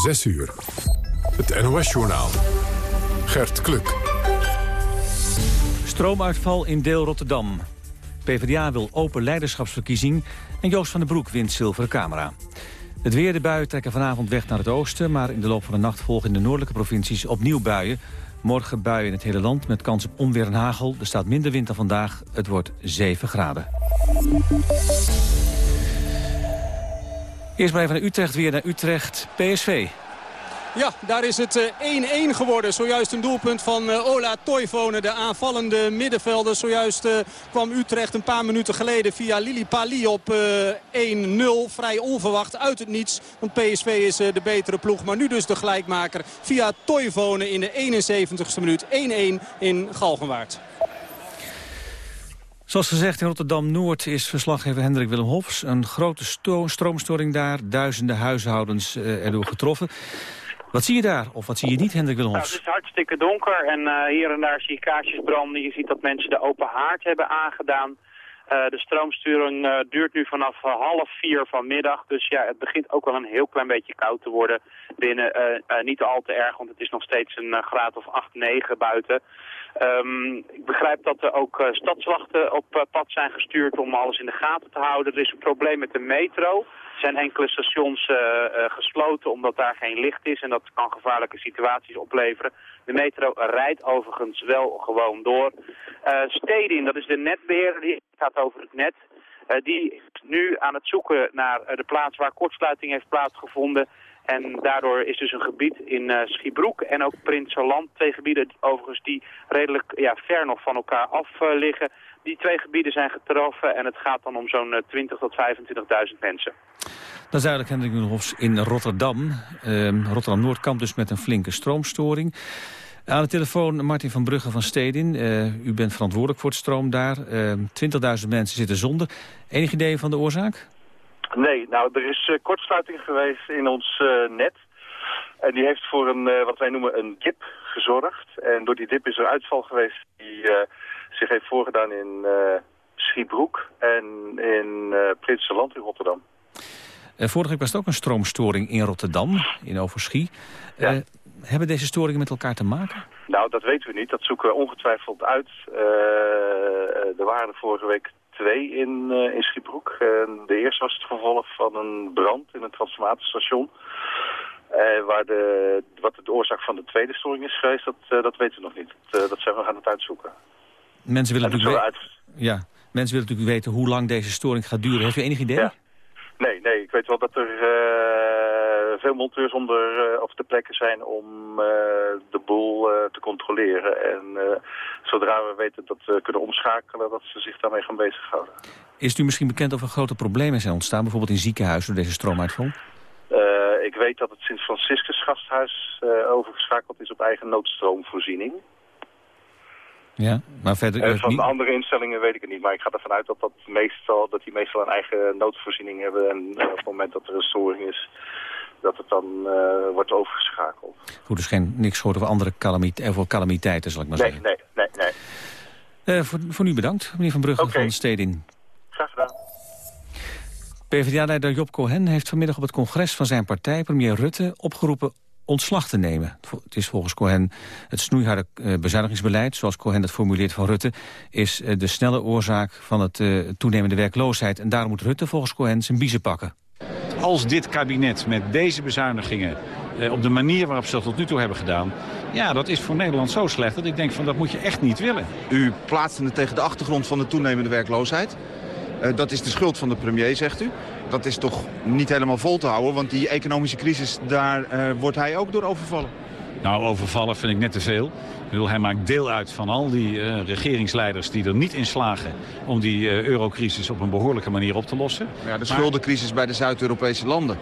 6 uur. Het NOS-journaal. Gert Kluk. Stroomuitval in deel Rotterdam. PvdA wil open leiderschapsverkiezing en Joost van den Broek wint zilveren camera. Het weer, de buien trekken vanavond weg naar het oosten... maar in de loop van de nacht volgen in de noordelijke provincies opnieuw buien. Morgen buien in het hele land met kans op onweer en hagel. Er staat minder wind dan vandaag. Het wordt 7 graden. Eerst maar naar Utrecht, weer naar Utrecht. PSV. Ja, daar is het 1-1 eh, geworden. Zojuist een doelpunt van uh, Ola Toivonen, de aanvallende middenvelder. Zojuist uh, kwam Utrecht een paar minuten geleden via Lili Pali op uh, 1-0. Vrij onverwacht uit het niets, want PSV is de betere ploeg. Maar nu dus de gelijkmaker via Toivonen in de 71ste minuut. 1-1 in Galgenwaard. Zoals gezegd in Rotterdam-Noord is verslaggever Hendrik Willem Hofs. Een grote stroomstoring daar, duizenden huishoudens erdoor getroffen. Wat zie je daar? Of wat zie je niet, Hendrik Wilhelms? Nou, het is hartstikke donker en uh, hier en daar zie je kaarsjes branden. Je ziet dat mensen de open haard hebben aangedaan. Uh, de stroomsturing uh, duurt nu vanaf half vier vanmiddag. Dus ja, het begint ook wel een heel klein beetje koud te worden binnen. niet al te erg, want het is nog steeds een graad of 8, 9 buiten. Um, ik begrijp dat er ook stadswachten op pad zijn gestuurd om alles in de gaten te houden. Er is een probleem met de metro zijn enkele stations uh, gesloten omdat daar geen licht is en dat kan gevaarlijke situaties opleveren. De metro rijdt overigens wel gewoon door. Uh, Stedin, dat is de netbeheerder, die gaat over het net. die is nu aan het zoeken naar de plaats waar kortsluiting heeft plaatsgevonden. En daardoor is dus een gebied in uh, Schiebroek en ook Prinsenland, twee gebieden overigens die redelijk ja, ver nog van elkaar af uh, liggen. Die twee gebieden zijn getroffen en het gaat dan om zo'n 20.000 tot 25.000 mensen. Dat is duidelijk, Hendrik Nulhofs in Rotterdam. Uh, Rotterdam-Noord kampt dus met een flinke stroomstoring. Aan de telefoon Martin van Brugge van Stedin. Uh, u bent verantwoordelijk voor het stroom daar. 20.000 mensen zitten zonder. Enig idee van de oorzaak? Nee, nou er is uh, kortsluiting geweest in ons uh, net. En die heeft voor een, uh, wat wij noemen een dip gezorgd. En door die dip is er uitval geweest die zich heeft voorgedaan in Schiebroek en in Prinsenland in Rotterdam. vorige week was het ook een stroomstoring in Rotterdam, in Overschie. Ja. hebben deze storingen met elkaar te maken? Nou, dat weten we niet. Dat zoeken we ongetwijfeld uit. er waren vorige week twee in, uh, in Schiebroek. de eerste was het gevolg van een brand in een transformatorstation. Uh, waar de, wat de oorzaak van de tweede storing is geweest, dat, uh, dat weten we nog niet. Dat, dat zijn we gaan het uitzoeken. Mensen willen, natuurlijk uit... ja, mensen willen natuurlijk weten hoe lang deze storing gaat duren. Heeft u enig idee? Ja. Nee, nee, ik weet wel dat er veel monteurs onder, uh, op de plekken zijn om uh, de boel uh, te controleren. En zodra we weten dat we kunnen omschakelen, dat ze zich daarmee gaan bezighouden. Is u misschien bekend of er grote problemen zijn ontstaan, bijvoorbeeld in ziekenhuizen door deze stroomuitval? ik weet dat het Sint-Franciscus gasthuis overgeschakeld is op eigen noodstroomvoorziening. Ja, maar verder... Uh, van niet... andere instellingen weet ik het niet, maar ik ga ervan uit dat, dat, meestal, dat die meestal een eigen noodvoorziening hebben. En op het moment dat er een storing is, dat het dan uh, wordt overgeschakeld. Goed, dus geen, niks gehoord over andere calamite voor calamiteiten, zal ik maar nee, zeggen. Nee, nee, nee. Uh, voor, voor nu bedankt, meneer Van Brugge okay. van Stedin. Graag gedaan. PvdA-leider Job Cohen heeft vanmiddag op het congres van zijn partij... premier Rutte opgeroepen ontslag te nemen. Het is volgens Cohen het snoeiharde bezuinigingsbeleid... zoals Cohen dat formuleert van Rutte... is de snelle oorzaak van het toenemende werkloosheid. En daarom moet Rutte volgens Cohen zijn biezen pakken als dit kabinet met deze bezuinigingen eh, op de manier waarop ze dat tot nu toe hebben gedaan... ja, dat is voor Nederland zo slecht dat ik denk van dat moet je echt niet willen. U plaatste het tegen de achtergrond van de toenemende werkloosheid. Uh, dat is de schuld van de premier, zegt u. Dat is toch niet helemaal vol te houden, want die economische crisis, daar uh, wordt hij ook door overvallen. Nou, overvallen vind ik net te veel. Ik bedoel, hij maakt deel uit van al die uh, regeringsleiders die er niet in slagen om die uh, eurocrisis op een behoorlijke manier op te lossen. Ja, de schuldencrisis bij de Zuid-Europese landen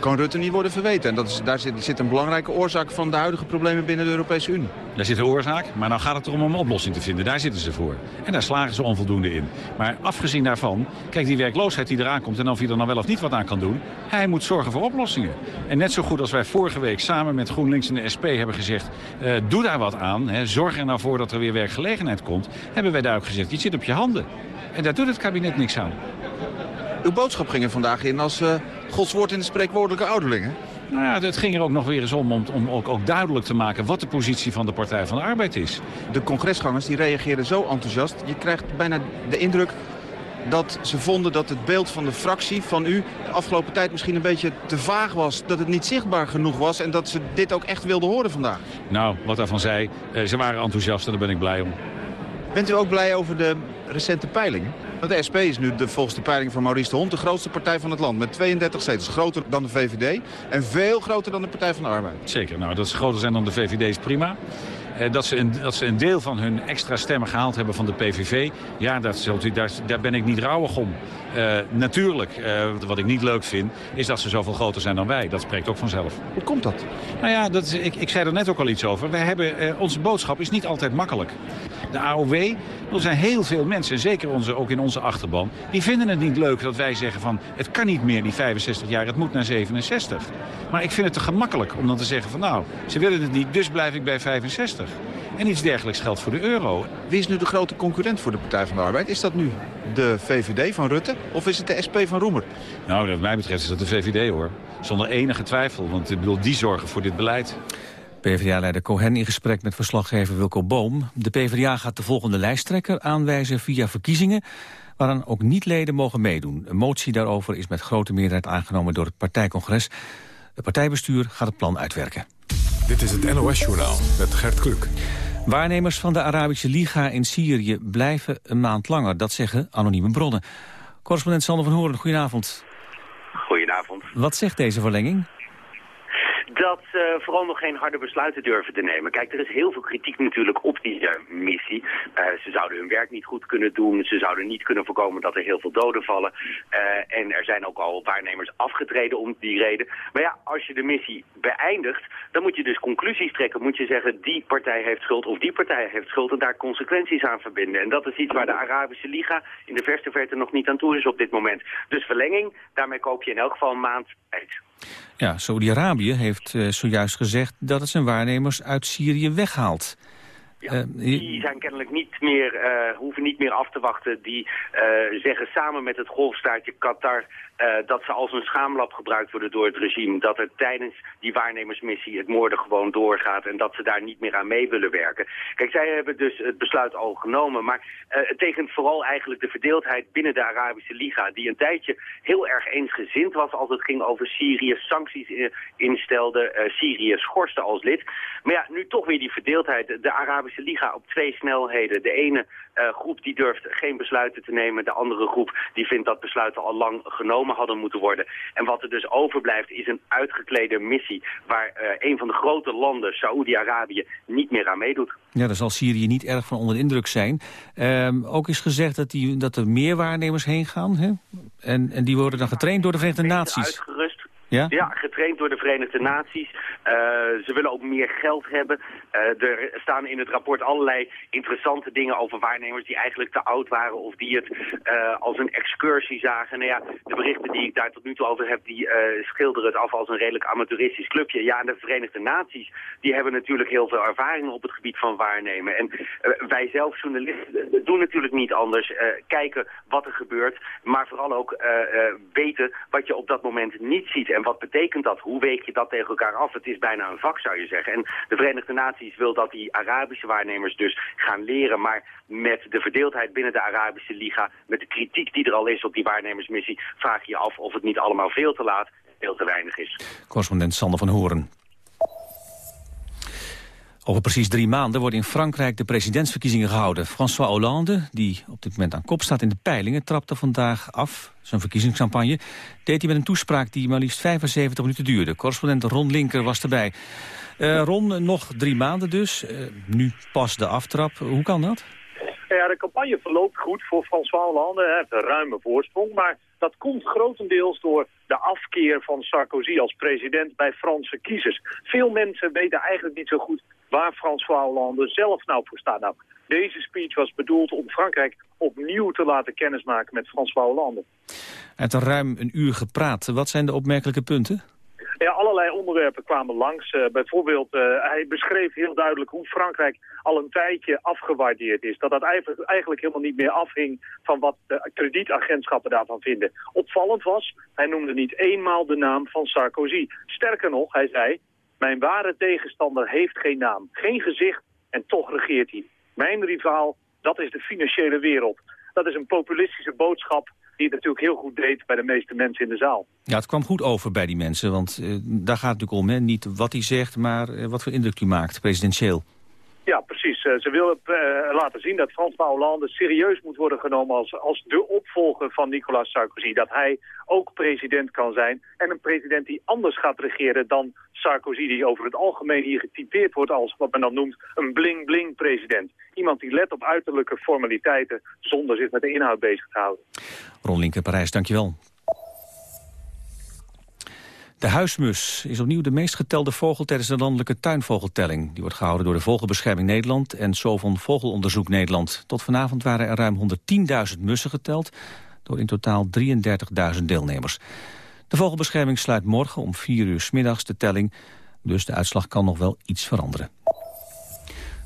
kan Rutte niet worden verweten. En dat is, daar zit, zit, een belangrijke oorzaak van de huidige problemen binnen de Europese Unie. Daar zit een oorzaak, maar dan gaat het erom om een oplossing te vinden. Daar zitten ze voor. En daar slagen ze onvoldoende in. Maar afgezien daarvan, kijk die werkloosheid die eraan komt... en of hij er dan wel of niet wat aan kan doen... hij moet zorgen voor oplossingen. En net zo goed als wij vorige week samen met GroenLinks en de SP hebben gezegd... Uh, doe daar wat aan, hè, zorg er nou voor dat er weer werkgelegenheid komt... hebben wij daar ook gezegd, je zit op je handen. En daar doet het kabinet niks aan. Uw boodschap ging er vandaag in als uh, Gods woord in de spreekwoordelijke ouderlingen. Nou ja, het ging er ook nog weer eens om, om, om ook, ook duidelijk te maken wat de positie van de Partij van de Arbeid is. De congresgangers die reageerden zo enthousiast. Je krijgt bijna de indruk dat ze vonden dat het beeld van de fractie van u de afgelopen tijd misschien een beetje te vaag was. Dat het niet zichtbaar genoeg was en dat ze dit ook echt wilden horen vandaag. Nou, wat daarvan zei, eh, ze waren enthousiast en daar ben ik blij om. Bent u ook blij over de recente peilingen? Want de SP is nu de, volgens de peiling van Maurice de Hond de grootste partij van het land. Met 32 zetels. Groter dan de VVD en veel groter dan de Partij van de Arbeid. Zeker, nou dat ze groter zijn dan de VVD is prima. Eh, dat, ze een, dat ze een deel van hun extra stemmen gehaald hebben van de PVV. Ja, dat zult u, daar, daar ben ik niet rouwig om. Uh, natuurlijk, uh, wat ik niet leuk vind, is dat ze zoveel groter zijn dan wij. Dat spreekt ook vanzelf. Hoe komt dat? Nou ja, dat is, ik, ik zei er net ook al iets over. Wij hebben, uh, onze boodschap is niet altijd makkelijk. De AOW, er zijn heel veel mensen, zeker onze, ook in onze achterban... die vinden het niet leuk dat wij zeggen van... het kan niet meer, die 65 jaar, het moet naar 67. Maar ik vind het te gemakkelijk om dan te zeggen van... nou, ze willen het niet, dus blijf ik bij 65. En iets dergelijks geldt voor de euro. Wie is nu de grote concurrent voor de Partij van de Arbeid? Is dat nu de VVD van Rutte of is het de SP van Roemer? Nou, wat mij betreft is dat de VVD hoor. Zonder enige twijfel, want ik bedoel, die zorgen voor dit beleid. PvdA-leider Cohen in gesprek met verslaggever Wilco Boom. De PvdA gaat de volgende lijsttrekker aanwijzen via verkiezingen... waaraan ook niet-leden mogen meedoen. Een motie daarover is met grote meerderheid aangenomen door het partijcongres. Het partijbestuur gaat het plan uitwerken. Dit is het NOS-journaal met Gert Kluk. Waarnemers van de Arabische Liga in Syrië blijven een maand langer. Dat zeggen anonieme bronnen. Correspondent Sander van Horen, goedenavond. Goedenavond. Wat zegt deze verlenging? Dat ze uh, vooral nog geen harde besluiten durven te nemen. Kijk, er is heel veel kritiek natuurlijk op die uh, missie. Uh, ze zouden hun werk niet goed kunnen doen. Ze zouden niet kunnen voorkomen dat er heel veel doden vallen. en er zijn ook al waarnemers afgetreden om die reden. Maar ja, als je de missie beëindigt, dan moet je dus conclusies trekken. Moet je zeggen, die partij heeft schuld of die partij heeft schuld... en daar consequenties aan verbinden. En dat is iets waar de Arabische Liga in de verste verte nog niet aan toe is op dit moment. Dus verlenging, daarmee koop je in elk geval een maand uit. Ja, Saudi-Arabië heeft uh, zojuist gezegd dat het zijn waarnemers uit Syrië weghaalt. Ja, uh, die zijn kennelijk niet meer, uh, hoeven niet meer af te wachten. Die zeggen samen met het golfstaatje Qatar uh, dat ze als een schaamlab gebruikt worden door het regime. Dat er tijdens die waarnemersmissie het moorden gewoon doorgaat en dat ze daar niet meer aan mee willen werken. Kijk, zij hebben dus het besluit al genomen, maar uh, het tekent vooral eigenlijk de verdeeldheid binnen de Arabische Liga, die een tijdje heel erg eensgezind was als het ging over Syrië, sancties in, instelde, uh, Syrië schorste als lid. Maar ja, nu toch weer die verdeeldheid. De Arabische Liga op twee snelheden. De ene groep die durft geen besluiten te nemen. De andere groep die vindt dat besluiten al lang genomen hadden moeten worden. En wat er dus overblijft is een uitgeklede missie... waar uh, een van de grote landen, Saoedi-Arabië, niet meer aan meedoet. Ja, daar zal Syrië niet erg van onder de indruk zijn. Um, ook is gezegd dat, die, dat er meer waarnemers heen gaan. Hè? En, en die worden dan getraind door de Verenigde Naties. Ja? getraind door de Verenigde Naties. Uh, ze willen ook meer geld hebben. Uh, er staan in het rapport allerlei interessante dingen over waarnemers die eigenlijk te oud waren of die het uh, als een excursie zagen. Nou ja, de berichten die ik daar tot nu toe over heb, die schilderen het af als een redelijk amateuristisch clubje. Ja, en de Verenigde Naties, die hebben natuurlijk heel veel ervaring op het gebied van waarnemen. En wij zelf, journalisten, doen natuurlijk niet anders. kijken wat er gebeurt, maar vooral ook weten wat je op dat moment niet ziet. Wat betekent dat? Hoe week je dat tegen elkaar af? Het is bijna een vak, zou je zeggen. En de Verenigde Naties wil dat die Arabische waarnemers dus gaan leren. Maar met de verdeeldheid binnen de Arabische Liga, met de kritiek die er al is op die waarnemersmissie, vraag je je af of het niet allemaal veel te laat, veel te weinig is. Correspondent Sander van Horen. Over precies drie maanden worden in Frankrijk de presidentsverkiezingen gehouden. François Hollande, die op dit moment aan kop staat in de peilingen... trapte vandaag af zijn verkiezingscampagne. Deed hij met een toespraak die maar liefst 75 minuten duurde. Correspondent Ron Linker was erbij. Uh, Ron, nog drie maanden dus. Uh, nu pas de aftrap. Hoe kan dat? Ja, de campagne verloopt goed voor François Hollande. Hij heeft een ruime voorsprong, maar dat komt grotendeels door de afkeer van Sarkozy als president bij Franse kiezers. Veel mensen weten eigenlijk niet zo goed waar François Hollande zelf nou voor staat. Nou, deze speech was bedoeld om Frankrijk opnieuw te laten kennismaken met François Hollande. Hij heeft ruim een uur gepraat. Wat zijn de opmerkelijke punten? Allerlei onderwerpen kwamen langs. Uh, bijvoorbeeld, uh, hij beschreef heel duidelijk hoe Frankrijk al een tijdje afgewaardeerd is. Dat dat eigenlijk, eigenlijk helemaal niet meer afhing van wat de kredietagentschappen daarvan vinden. Opvallend was, hij noemde niet eenmaal de naam van Sarkozy. Sterker nog, hij zei, mijn ware tegenstander heeft geen naam, geen gezicht en toch regeert hij. Mijn rivaal, dat is de financiële wereld. Dat is een populistische boodschap die het natuurlijk heel goed deed bij de meeste mensen in de zaal. Ja, het kwam goed over bij die mensen, want uh, daar gaat het natuurlijk om. Hè? Niet wat hij zegt, maar uh, wat voor indruk hij maakt, presidentieel. Ja, precies. Uh, ze willen uh, laten zien dat François Hollande serieus moet worden genomen als, als de opvolger van Nicolas Sarkozy. Dat hij ook president kan zijn. En een president die anders gaat regeren dan Sarkozy, die over het algemeen hier getypeerd wordt als wat men dan noemt een bling-bling president. Iemand die let op uiterlijke formaliteiten zonder zich met de inhoud bezig te houden. Ron Linker, Parijs, dankjewel. De huismus is opnieuw de meest getelde vogel tijdens de landelijke tuinvogeltelling. Die wordt gehouden door de Vogelbescherming Nederland en Sovon Vogelonderzoek Nederland. Tot vanavond waren er ruim 110.000 mussen geteld door in totaal 33.000 deelnemers. De Vogelbescherming sluit morgen om 4 uur middags de telling, dus de uitslag kan nog wel iets veranderen.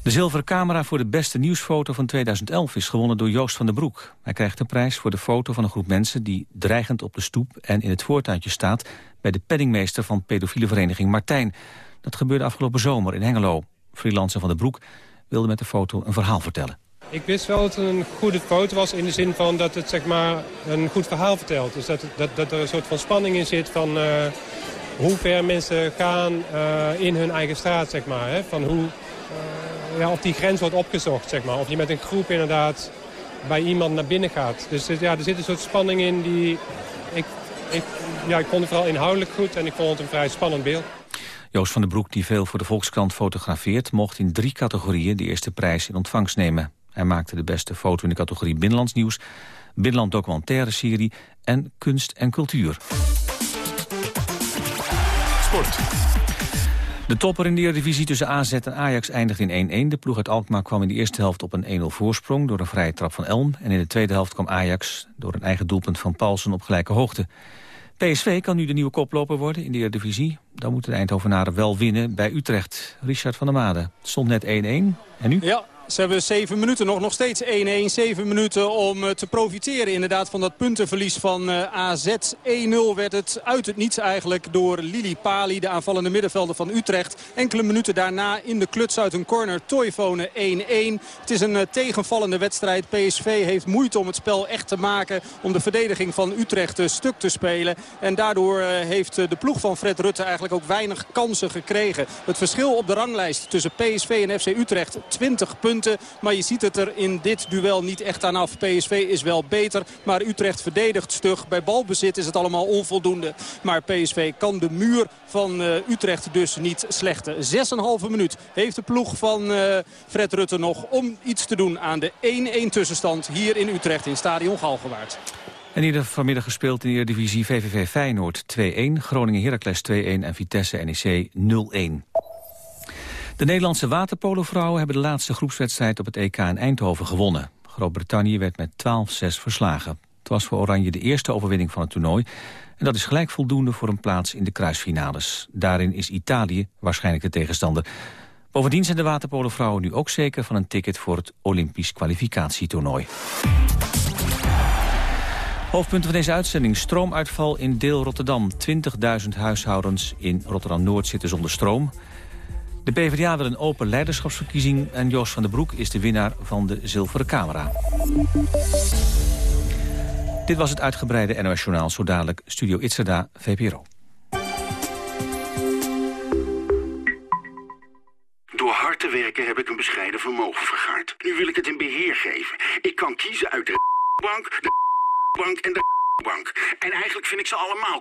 De zilveren camera voor de beste nieuwsfoto van 2011 is gewonnen door Joost van der Broek. Hij krijgt de prijs voor de foto van een groep mensen die dreigend op de stoep en in het voortuintje staat bij de penningmeester van pedofiele vereniging Martijn. Dat gebeurde afgelopen zomer in Hengelo. Freelancer van der Broek wilde met de foto een verhaal vertellen. Ik wist wel dat het een goede foto was in de zin van dat het zeg maar, een goed verhaal vertelt. Dus dat, dat, dat er een soort van spanning in zit van uh, hoe ver mensen gaan uh, in hun eigen straat. Zeg maar, hè? Van hoe, uh, ja, of die grens wordt opgezocht. Zeg maar. Of je met een groep inderdaad bij iemand naar binnen gaat. Dus ja, er zit een soort spanning in die... Ik, ik, ja, ik vond het vooral inhoudelijk goed en ik vond het een vrij spannend beeld. Joost van den Broek, die veel voor de Volkskrant fotografeert... mocht in drie categorieën de eerste prijs in ontvangst nemen. Hij maakte de beste foto in de categorie Binnenlands Nieuws... Binnenland Documentaire Serie en Kunst en Cultuur. Sport. De topper in de Eredivisie tussen AZ en Ajax eindigt in 1-1. De ploeg uit Alkmaar kwam in de eerste helft op een 1-0 voorsprong... door een vrije trap van Elm. En in de tweede helft kwam Ajax door een eigen doelpunt van Paulsen op gelijke hoogte. PSV kan nu de nieuwe koploper worden in de Eredivisie. Dan moeten de Eindhovenaren wel winnen bij Utrecht. Richard van der Made. Stond net 1-1. En nu? Ja, ze hebben zeven minuten nog, nog steeds 1-1. Zeven minuten om eh, te profiteren inderdaad van dat puntenverlies van uh, AZ. 1-0 werd het uit het niets eigenlijk door Lili Pali, de aanvallende middenvelder van Utrecht. Enkele minuten daarna in de kluts uit een corner Toivonen 1-1. Het is een uh, tegenvallende wedstrijd. PSV heeft moeite om het spel echt te maken. Om de verdediging van Utrecht stuk te spelen. En daardoor heeft de ploeg van Fred Rutte eigenlijk ook weinig kansen gekregen. Het verschil op de ranglijst tussen PSV en FC Utrecht 20 punten. Maar je ziet het er in dit duel niet echt aan af. PSV is wel beter, maar Utrecht verdedigt stug. Bij balbezit is het allemaal onvoldoende. Maar PSV kan de muur van uh, Utrecht dus niet slechten. 6,5 minuut heeft de ploeg van uh, Fred Rutte nog om iets te doen aan de 1-1 tussenstand hier in Utrecht in Stadion Galgenwaard. En hier vanmiddag gespeeld in de Eredivisie VVV Feyenoord 2-1, Groningen Heracles 2-1 en Vitesse NEC 0-1. De Nederlandse waterpolovrouwen hebben de laatste groepswedstrijd op het EK in Eindhoven gewonnen. Groot-Brittannië werd met 12-6 verslagen. Het was voor Oranje de eerste overwinning van het toernooi. En dat is gelijk voldoende voor een plaats in de kruisfinales. Daarin is Italië waarschijnlijk de tegenstander. Bovendien zijn de waterpolovrouwen nu ook zeker van een ticket voor het Olympisch kwalificatietoernooi. Hoofdpunten van deze uitzending. Stroomuitval in deel Rotterdam. 20.000 huishoudens in Rotterdam-Noord zitten zonder stroom. De PvdA wil een open leiderschapsverkiezing... en Jos van den Broek is de winnaar van de Zilveren Camera. Dit was het uitgebreide NOS Journaal. Zo dadelijk Studio Itzerda, VPRO. Door hard te werken heb ik een bescheiden vermogen vergaard. Nu wil ik het in beheer geven. Ik kan kiezen uit de bank, de bank en de bank. En eigenlijk vind ik ze allemaal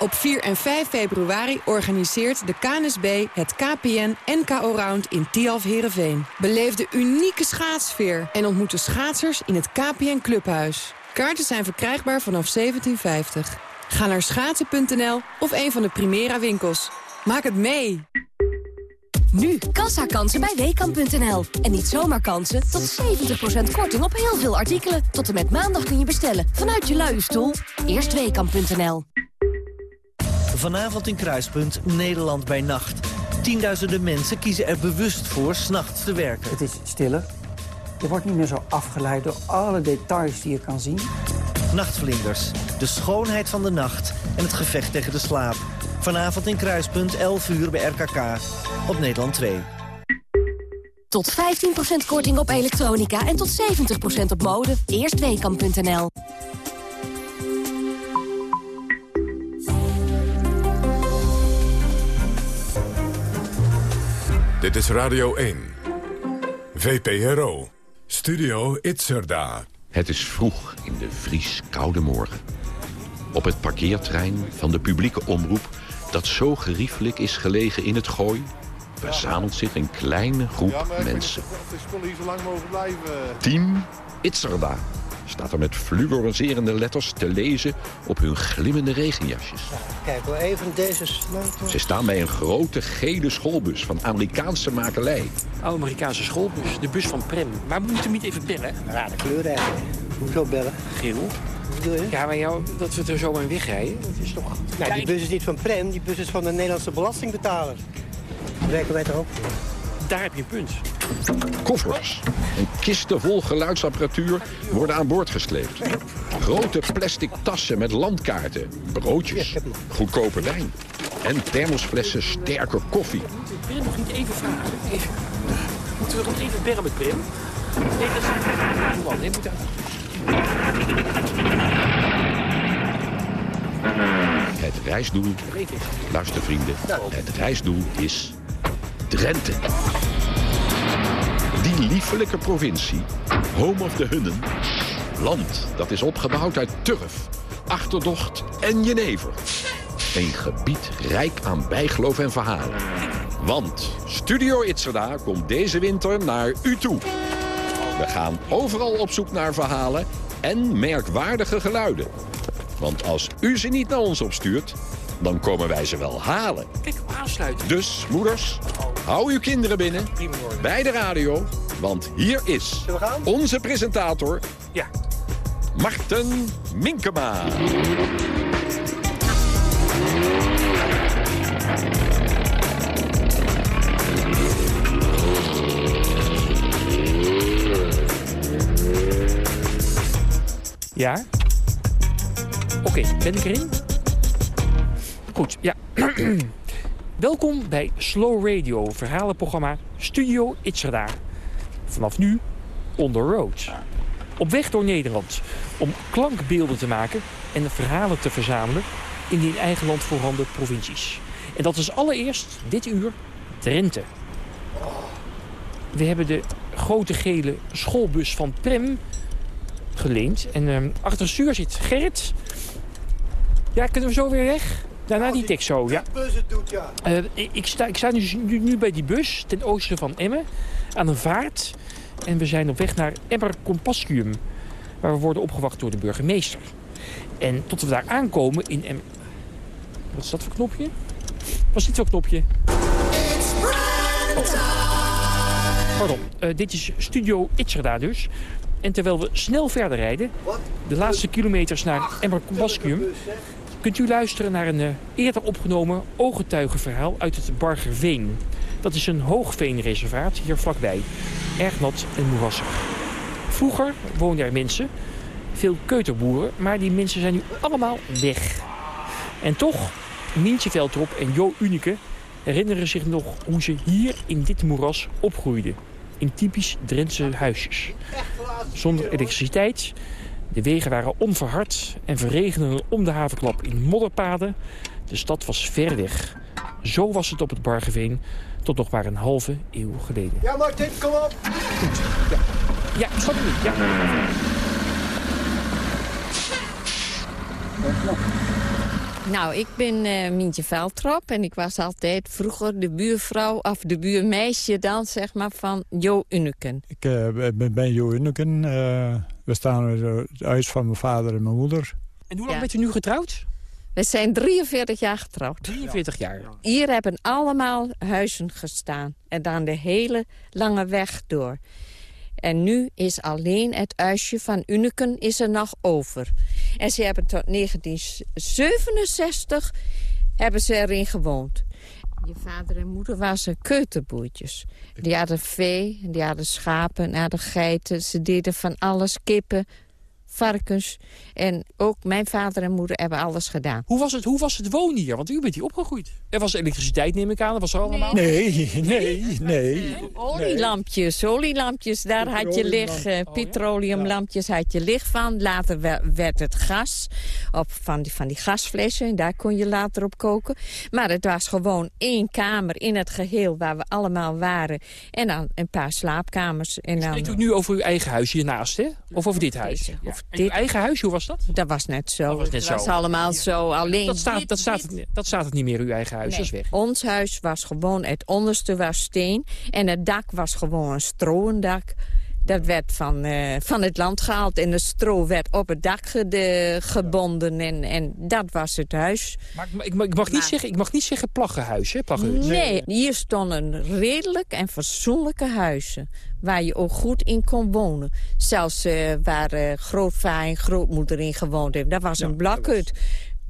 Op 4 en 5 februari organiseert de KNSB het KPN NKO Round in Tialf Herenveen. Beleef de unieke schaatsfeer en ontmoet de schaatsers in het KPN Clubhuis. Kaarten zijn verkrijgbaar vanaf 1750. Ga naar schaatsen.nl of een van de Primera winkels. Maak het mee! Nu, kassakansen bij Weekamp.nl. En niet zomaar kansen, tot 70% korting op heel veel artikelen. Tot en met maandag kun je bestellen, vanuit je luie stoel. Eerst Weekamp.nl. Vanavond in Kruispunt, Nederland bij nacht. Tienduizenden mensen kiezen er bewust voor s'nachts te werken. Het is stiller. Je wordt niet meer zo afgeleid door alle details die je kan zien. Nachtvlinders, de schoonheid van de nacht en het gevecht tegen de slaap. Vanavond in Kruispunt, 11 uur bij RKK, op Nederland 2. Tot 15% korting op elektronica en tot 70% op mode. Eerst Dit is Radio 1. VPRO. Studio Itzerda. Het is vroeg in de vries koude morgen. Op het parkeertrein van de publieke omroep... dat zo geriefelijk is gelegen in het gooi... verzamelt zich een kleine groep mensen. Team Itzerda staat er met fluoriserende letters te lezen op hun glimmende regenjasjes. Kijk, wel even deze sleutel. Ze staan bij een grote gele schoolbus van Amerikaanse makelij. Oude Amerikaanse schoolbus, de bus van Prem. Maar we moeten niet even bellen. Rare kleur eigenlijk. Hoezo bellen? Geel. Wat bedoel je? Ja, maar jou, dat we er zo in wegrijden, dat is toch... Nou, die bus is niet van Prem, die bus is van de Nederlandse belastingbetaler. Daar werken wij toch ook voor? Daar heb je een punt. Koffers en kisten vol geluidsapparatuur worden aan boord gesleept. Grote plastic tassen met landkaarten, broodjes, goedkope wijn... en thermosflessen sterke koffie. Wil je nog niet even vragen? Even. Moeten we nog even bellen met Prem? Nee, dat is... Man, nee, moet uit. Het reisdoel, luister vrienden, het reisdoel is Drenthe. Die liefelijke provincie, home of the Hunnen. Land dat is opgebouwd uit turf, achterdocht en jenever. Een gebied rijk aan bijgeloof en verhalen. Want Studio Itzerda komt deze winter naar u toe. We gaan overal op zoek naar verhalen en merkwaardige geluiden. Want als u ze niet naar ons opstuurt, dan komen wij ze wel halen. Kijk, aansluiten. Dus, moeders, hou uw kinderen binnen, bij de radio. Want hier is onze presentator, ja. Marten Minkema. Ja? Oké, ben ik erin? Goed, ja. Welkom bij Slow Radio, verhalenprogramma Studio Itzerda. Vanaf nu on the road. Op weg door Nederland om klankbeelden te maken en verhalen te verzamelen in die in eigen land voorhanden provincies. En dat is allereerst dit uur Drenthe. We hebben de grote gele schoolbus van Prem geleend. En uh, achter het stuur zit Gerrit. Ja, kunnen we zo weer weg? Daarna die tekst zo, ja. Uh, ik, sta, ik sta nu, nu, nu, bij die bus ten oosten van Emmen aan een vaart. En we zijn op weg naar Emmer Compascium. Waar we worden opgewacht door de burgemeester. En tot we daar aankomen in Emmer... Wat is dat voor knopje? Wat is dit voor knopje? Oh. Pardon, uh, dit is Studio Itzerda dus. En terwijl we snel verder rijden, de laatste kilometers naar Emmer Compascium kunt u luisteren naar een uh, eerder opgenomen ooggetuigenverhaal uit het Bargerveen. Dat is een hoogveenreservaat hier vlakbij. Erg nat en moerassig. Vroeger woonden er mensen, veel keuterboeren, maar die mensen zijn nu allemaal weg. En toch, Mientje Veldrop en Jo Unike herinneren zich nog hoe ze hier in dit moeras opgroeiden. In typisch Drentse huisjes. Zonder elektriciteit, de wegen waren onverhard en verregenden om de havenklap in modderpaden. De stad was ver weg. Zo was het op het Bargeveen tot nog maar een halve eeuw geleden. Ja, Martin, kom op! Goed, ja. Ja, ik snap het niet, ja. Nou, ik ben uh, Mientje Veldtrop en ik was altijd vroeger de buurvrouw... of de buurmeisje dan, zeg maar, van Jo Unneken. Ik uh, ben, ben Jo Unneken. Uh, we staan in het huis van mijn vader en mijn moeder. En hoe lang ja. bent u nu getrouwd? We zijn 43 jaar getrouwd. 43 jaar? Hier hebben allemaal huizen gestaan. En dan de hele lange weg door. En nu is alleen het huisje van Uneken is er nog over. En ze hebben tot 1967 hebben ze erin gewoond. Je vader en moeder waren keuterboertjes. Die hadden vee, die hadden schapen, die hadden geiten. Ze deden van alles, kippen, varkens. En ook mijn vader en moeder hebben alles gedaan. Hoe was het, hoe was het wonen hier? Want u bent hier opgegroeid. Er was elektriciteit, neem ik aan. Dat was er allemaal? Nee, nee, nee. Olielampjes, olielampjes, daar had je licht. Uh, petroleumlampjes had je licht van. Later werd het gas, op van, die, van die gasflessen. Daar kon je later op koken. Maar het was gewoon één kamer in het geheel waar we allemaal waren. En dan een paar slaapkamers. En dan... Spreekt u nu over uw eigen huis hiernaast, hè? Of over dit huis? Ja. Of dit... uw eigen huis, hoe was dat? Dat was net zo. Dat was, net zo. was allemaal zo. Alleen dat, staat, dat, staat, dat staat het niet meer, uw eigen huis. Nee. Dat is weg. Ons huis was gewoon, het onderste was steen. En het dak was gewoon een strooendak. Dat werd van, uh, van het land gehaald en de stro werd op het dak ge gebonden. En, en dat was het huis. Maar ik, ik, ik mag, niet zeggen, ik mag niet zeggen plaggenhuis, hè? Plaggenhuis. Nee, hier stonden redelijk en fatsoenlijke huizen. Waar je ook goed in kon wonen. Zelfs uh, waar uh, grootvader en grootmoeder in gewoond hebben. Dat was ja, een blakhut.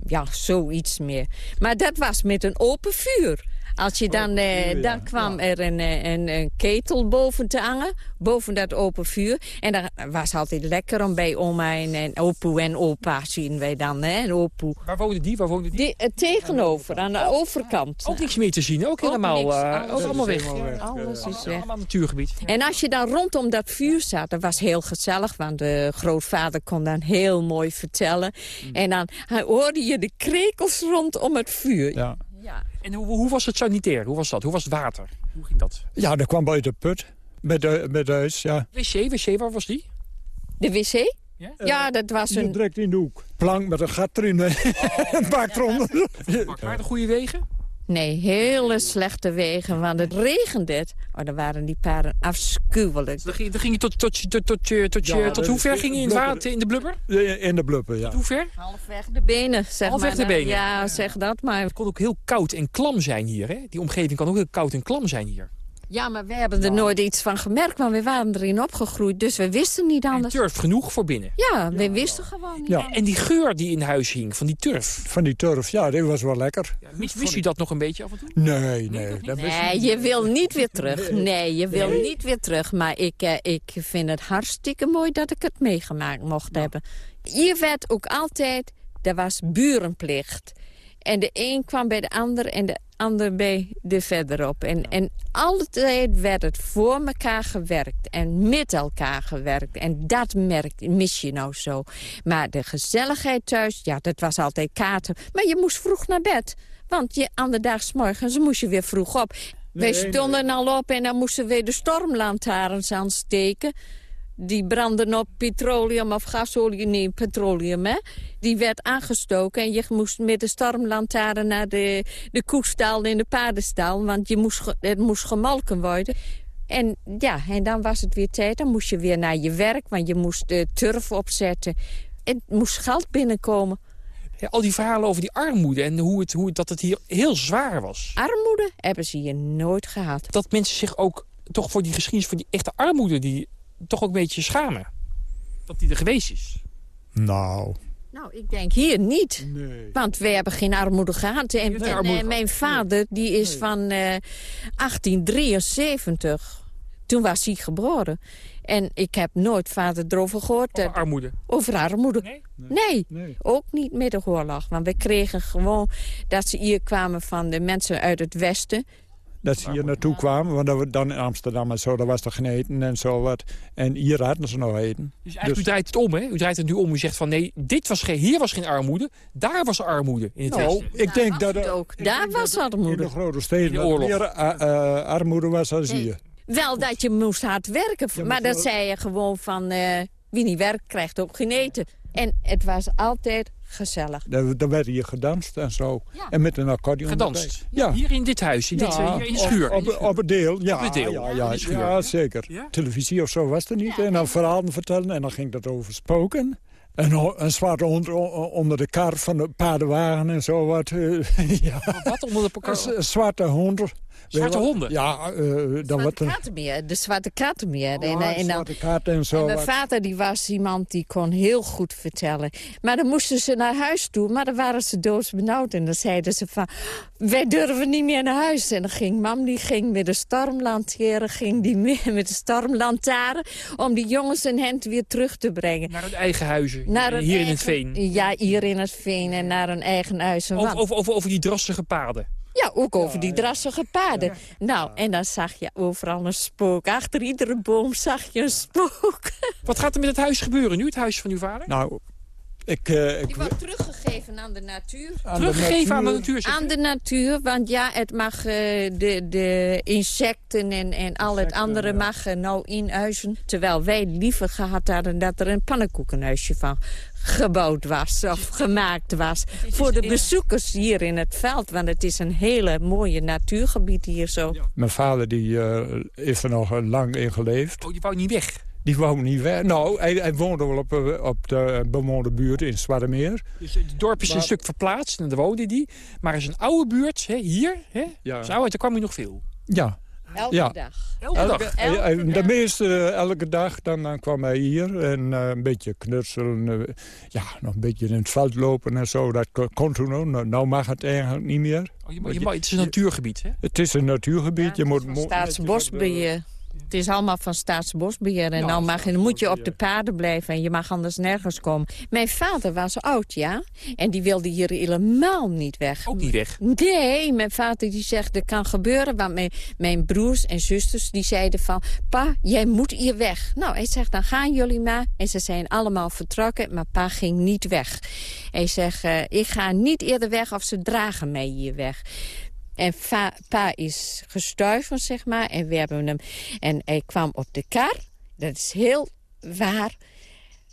Ja, zoiets meer. Maar dat was met een open vuur. Als je dan, eh, dan kwam er een, een, een, ketel boven te hangen, boven dat open vuur. En dat was altijd lekker om bij oma en, en opoe en opa zien wij dan, hè, en opoe. Waar woonde die? Waar woonde die? die uh, tegenover, aan de overkant. Ook niks meer te zien, ook helemaal, niks, uh, alles ook allemaal weg. weg. Alles is weg. Allemaal natuurgebied. En als je dan rondom dat vuur zat, dat was heel gezellig, want de grootvader kon dan heel mooi vertellen. Mm. En dan hoorde je de krekels rondom het vuur. Ja. Ja. En hoe, hoe, was het sanitair? Hoe was dat? Hoe was het water? Hoe ging dat? Ja, dat kwam uit de put. Met, de, met huis, ja. Wc, wc, waar was die? De wc? Ja, ja dat was een... Direct in de hoek. Plank met een gat erin. Oh. een bak eronder. Waren er goede wegen? Nee, hele slechte wegen, want het regende het. Oh, dan waren die paarden afschuwelijk. Dan ging, dan ging je tot, tot, tot, tot, tot, tot, ja, tot hoe ver ging je in het water, in de blubber? In de blubber, ja. Tot hoe ver? Halfweg de benen, zeg Halfweg maar. de benen? Ja, zeg dat maar. Het kon ook heel koud en klam zijn hier, hè? Die omgeving kan ook heel koud en klam zijn hier. Ja, maar we hebben er nooit iets van gemerkt, want we waren erin opgegroeid. Dus we wisten niet anders. En turf genoeg voor binnen? Ja, we wisten gewoon niet. Ja. En die geur die in huis hing, van die turf? Van die turf, ja, die was wel lekker. Ja, wist, wist u dat nog een beetje af en toe? Nee, nee. Nee, nee je wil niet weer terug. Nee, je wil nee. niet weer terug. Maar ik, eh, ik vind het hartstikke mooi dat ik het meegemaakt mocht ja. hebben. Hier werd ook altijd, er was burenplicht. En de een kwam bij de ander en de ander bij de verderop. En, en altijd werd het voor elkaar gewerkt en met elkaar gewerkt. En dat merk, mis je nou zo. Maar de gezelligheid thuis, ja, dat was altijd kaarten. Maar je moest vroeg naar bed. Want je, morgens moest je weer vroeg op. Nee, Wij stonden nee. al op en dan moesten we de stormlantaarns aansteken die brandden op petroleum of gasolie, nee, petroleum, hè. Die werd aangestoken en je moest met de stormlantaarn naar de, de koestal en de paardenstal, want je moest, het moest gemolken worden. En ja, en dan was het weer tijd, dan moest je weer naar je werk, want je moest de turf opzetten. En het moest geld binnenkomen. Ja, al die verhalen over die armoede en hoe het, hoe het, dat het hier heel zwaar was. Armoede hebben ze hier nooit gehad. Dat mensen zich ook toch voor die geschiedenis, voor die echte armoede... die toch ook een beetje schamen. Dat die er geweest is. Nou... Nou, ik denk hier niet. Nee. Want wij hebben geen armoede gehad. En, en armoede mijn vader die is nee. van uh, 1873. Toen was hij geboren. En ik heb nooit vader erover gehoord. Over armoede? Over armoede. Nee? Nee, nee. ook niet met de oorlog. Want we kregen gewoon dat ze hier kwamen van de mensen uit het westen dat ze hier naartoe kwamen. Want dan in Amsterdam en zo, daar was er geen eten en zo wat. En hier hadden ze nog eten. Dus eigenlijk dus... u draait het om, hè? U draait het nu om. U zegt van nee, dit was geen, hier was geen armoede. Daar was armoede in het nou, westen. Ik denk dat het ook. Daar was armoede. In de grote steden de oorlog. meer uh, uh, armoede was hier. Wel dat je moest hard werken. Ja, maar, maar dat zei je gewoon van... Uh, wie niet werkt, krijgt ook geen eten. En het was altijd gezellig. Daar, daar werd hier gedanst en zo. En met een accordeon Gedanst? Ja. Hier in dit huis, in, dit, Ja, eh, hier in de schuur. Op, op, op het deel, ja. Op het deel, ja, ja, zeker. Televisie of zo was er niet. En dan verhalen vertellen en dan ging dat over spoken. En ho- een zwarte hond onder de kar van de paardenwagen en zo wat. eh, ja. Wat onder de kar? Een zwarte honden. Zwarte honden? Ja, eh dan wat. Kratenmeer, de Zwarte Kratenmeer. en, Ja, eh, en dan, zwarte en zo. en mijn wat. vader die was iemand die kon heel goed vertellen. Maar dan moesten ze naar huis toe, maar dan waren ze doodsbenauwd. En dan zeiden ze van, wij durven niet meer naar huis. En dan ging mam, die ging met de stormlantaren, ging die mee met de stormlantaren... om die jongens en hen weer terug te brengen. Naar hun eigen huizen, Naar hier in het veen. Ja, hier in het veen en naar een eigen huis. En Over, over, over, over die drassige paden. Ja, ook over die drassige paden. Nou, en dan zag je overal een spook. Achter iedere boom zag je een spook. Wat gaat er met het huis gebeuren nu, het huis van uw vader? Nou, ik... eh, ik Die wordt teruggegeven aan de natuur. Aan de Teruggegeven aan de natuur. Aan de natuur, want ja, het mag eh, de, de insecten en, en al het andere mag nou in huizen. Terwijl wij liever gehad hadden dat er een pannenkoekenhuisje van gebouwd was of gemaakt was. Voor de bezoekers hier in het veld, want het is een hele mooie natuurgebied hier zo. Mijn vader die, eh, is er nog lang in geleefd. Oh, die wou niet weg. Die wou niet weg. Nou, hij, hij woonde wel op, eh, op de bewoonde buurt in Zwartemeer. Dus het dorp is een stuk verplaatst en daar woonde die. Maar het is een oude buurt, hè, hier. Hè? Ja. Zo daar kwam hij nog veel. Ja. Elke ja. dag. Elke dag. Elke- eh, eh, de meeste eh, elke dag, dan, dan kwam hij hier en eh, een beetje knutselen. ja, nog een beetje in het veld lopen en zo. Dat kon- toen ook. Nou, nou mag het eigenlijk niet meer. Oh, je, je, mag- het is een natuurgebied, hè? Het is een natuurgebied. je moet, mo- Staatsbosbeheer. Het is allemaal van staatsbosbeheer. En dan, mag, dan moet je op de paden blijven en je mag anders nergens komen. Mijn vader was oud, ja. En die wilde hier helemaal niet weg. Ook niet weg. Nee, mijn vader die zegt dat kan gebeuren. Want mijn, mijn broers en zusters die zeiden van... Pa, jij moet hier weg. Nou, hij zegt, dan gaan jullie maar. En ze zijn allemaal vertrokken, maar pa ging niet weg. Hij zegt, eh, ik ga niet eerder weg of ze dragen mij hier weg. En pa is gestuiven, zeg maar. En we hebben hem... En hij kwam op de kar. Dat is heel waar.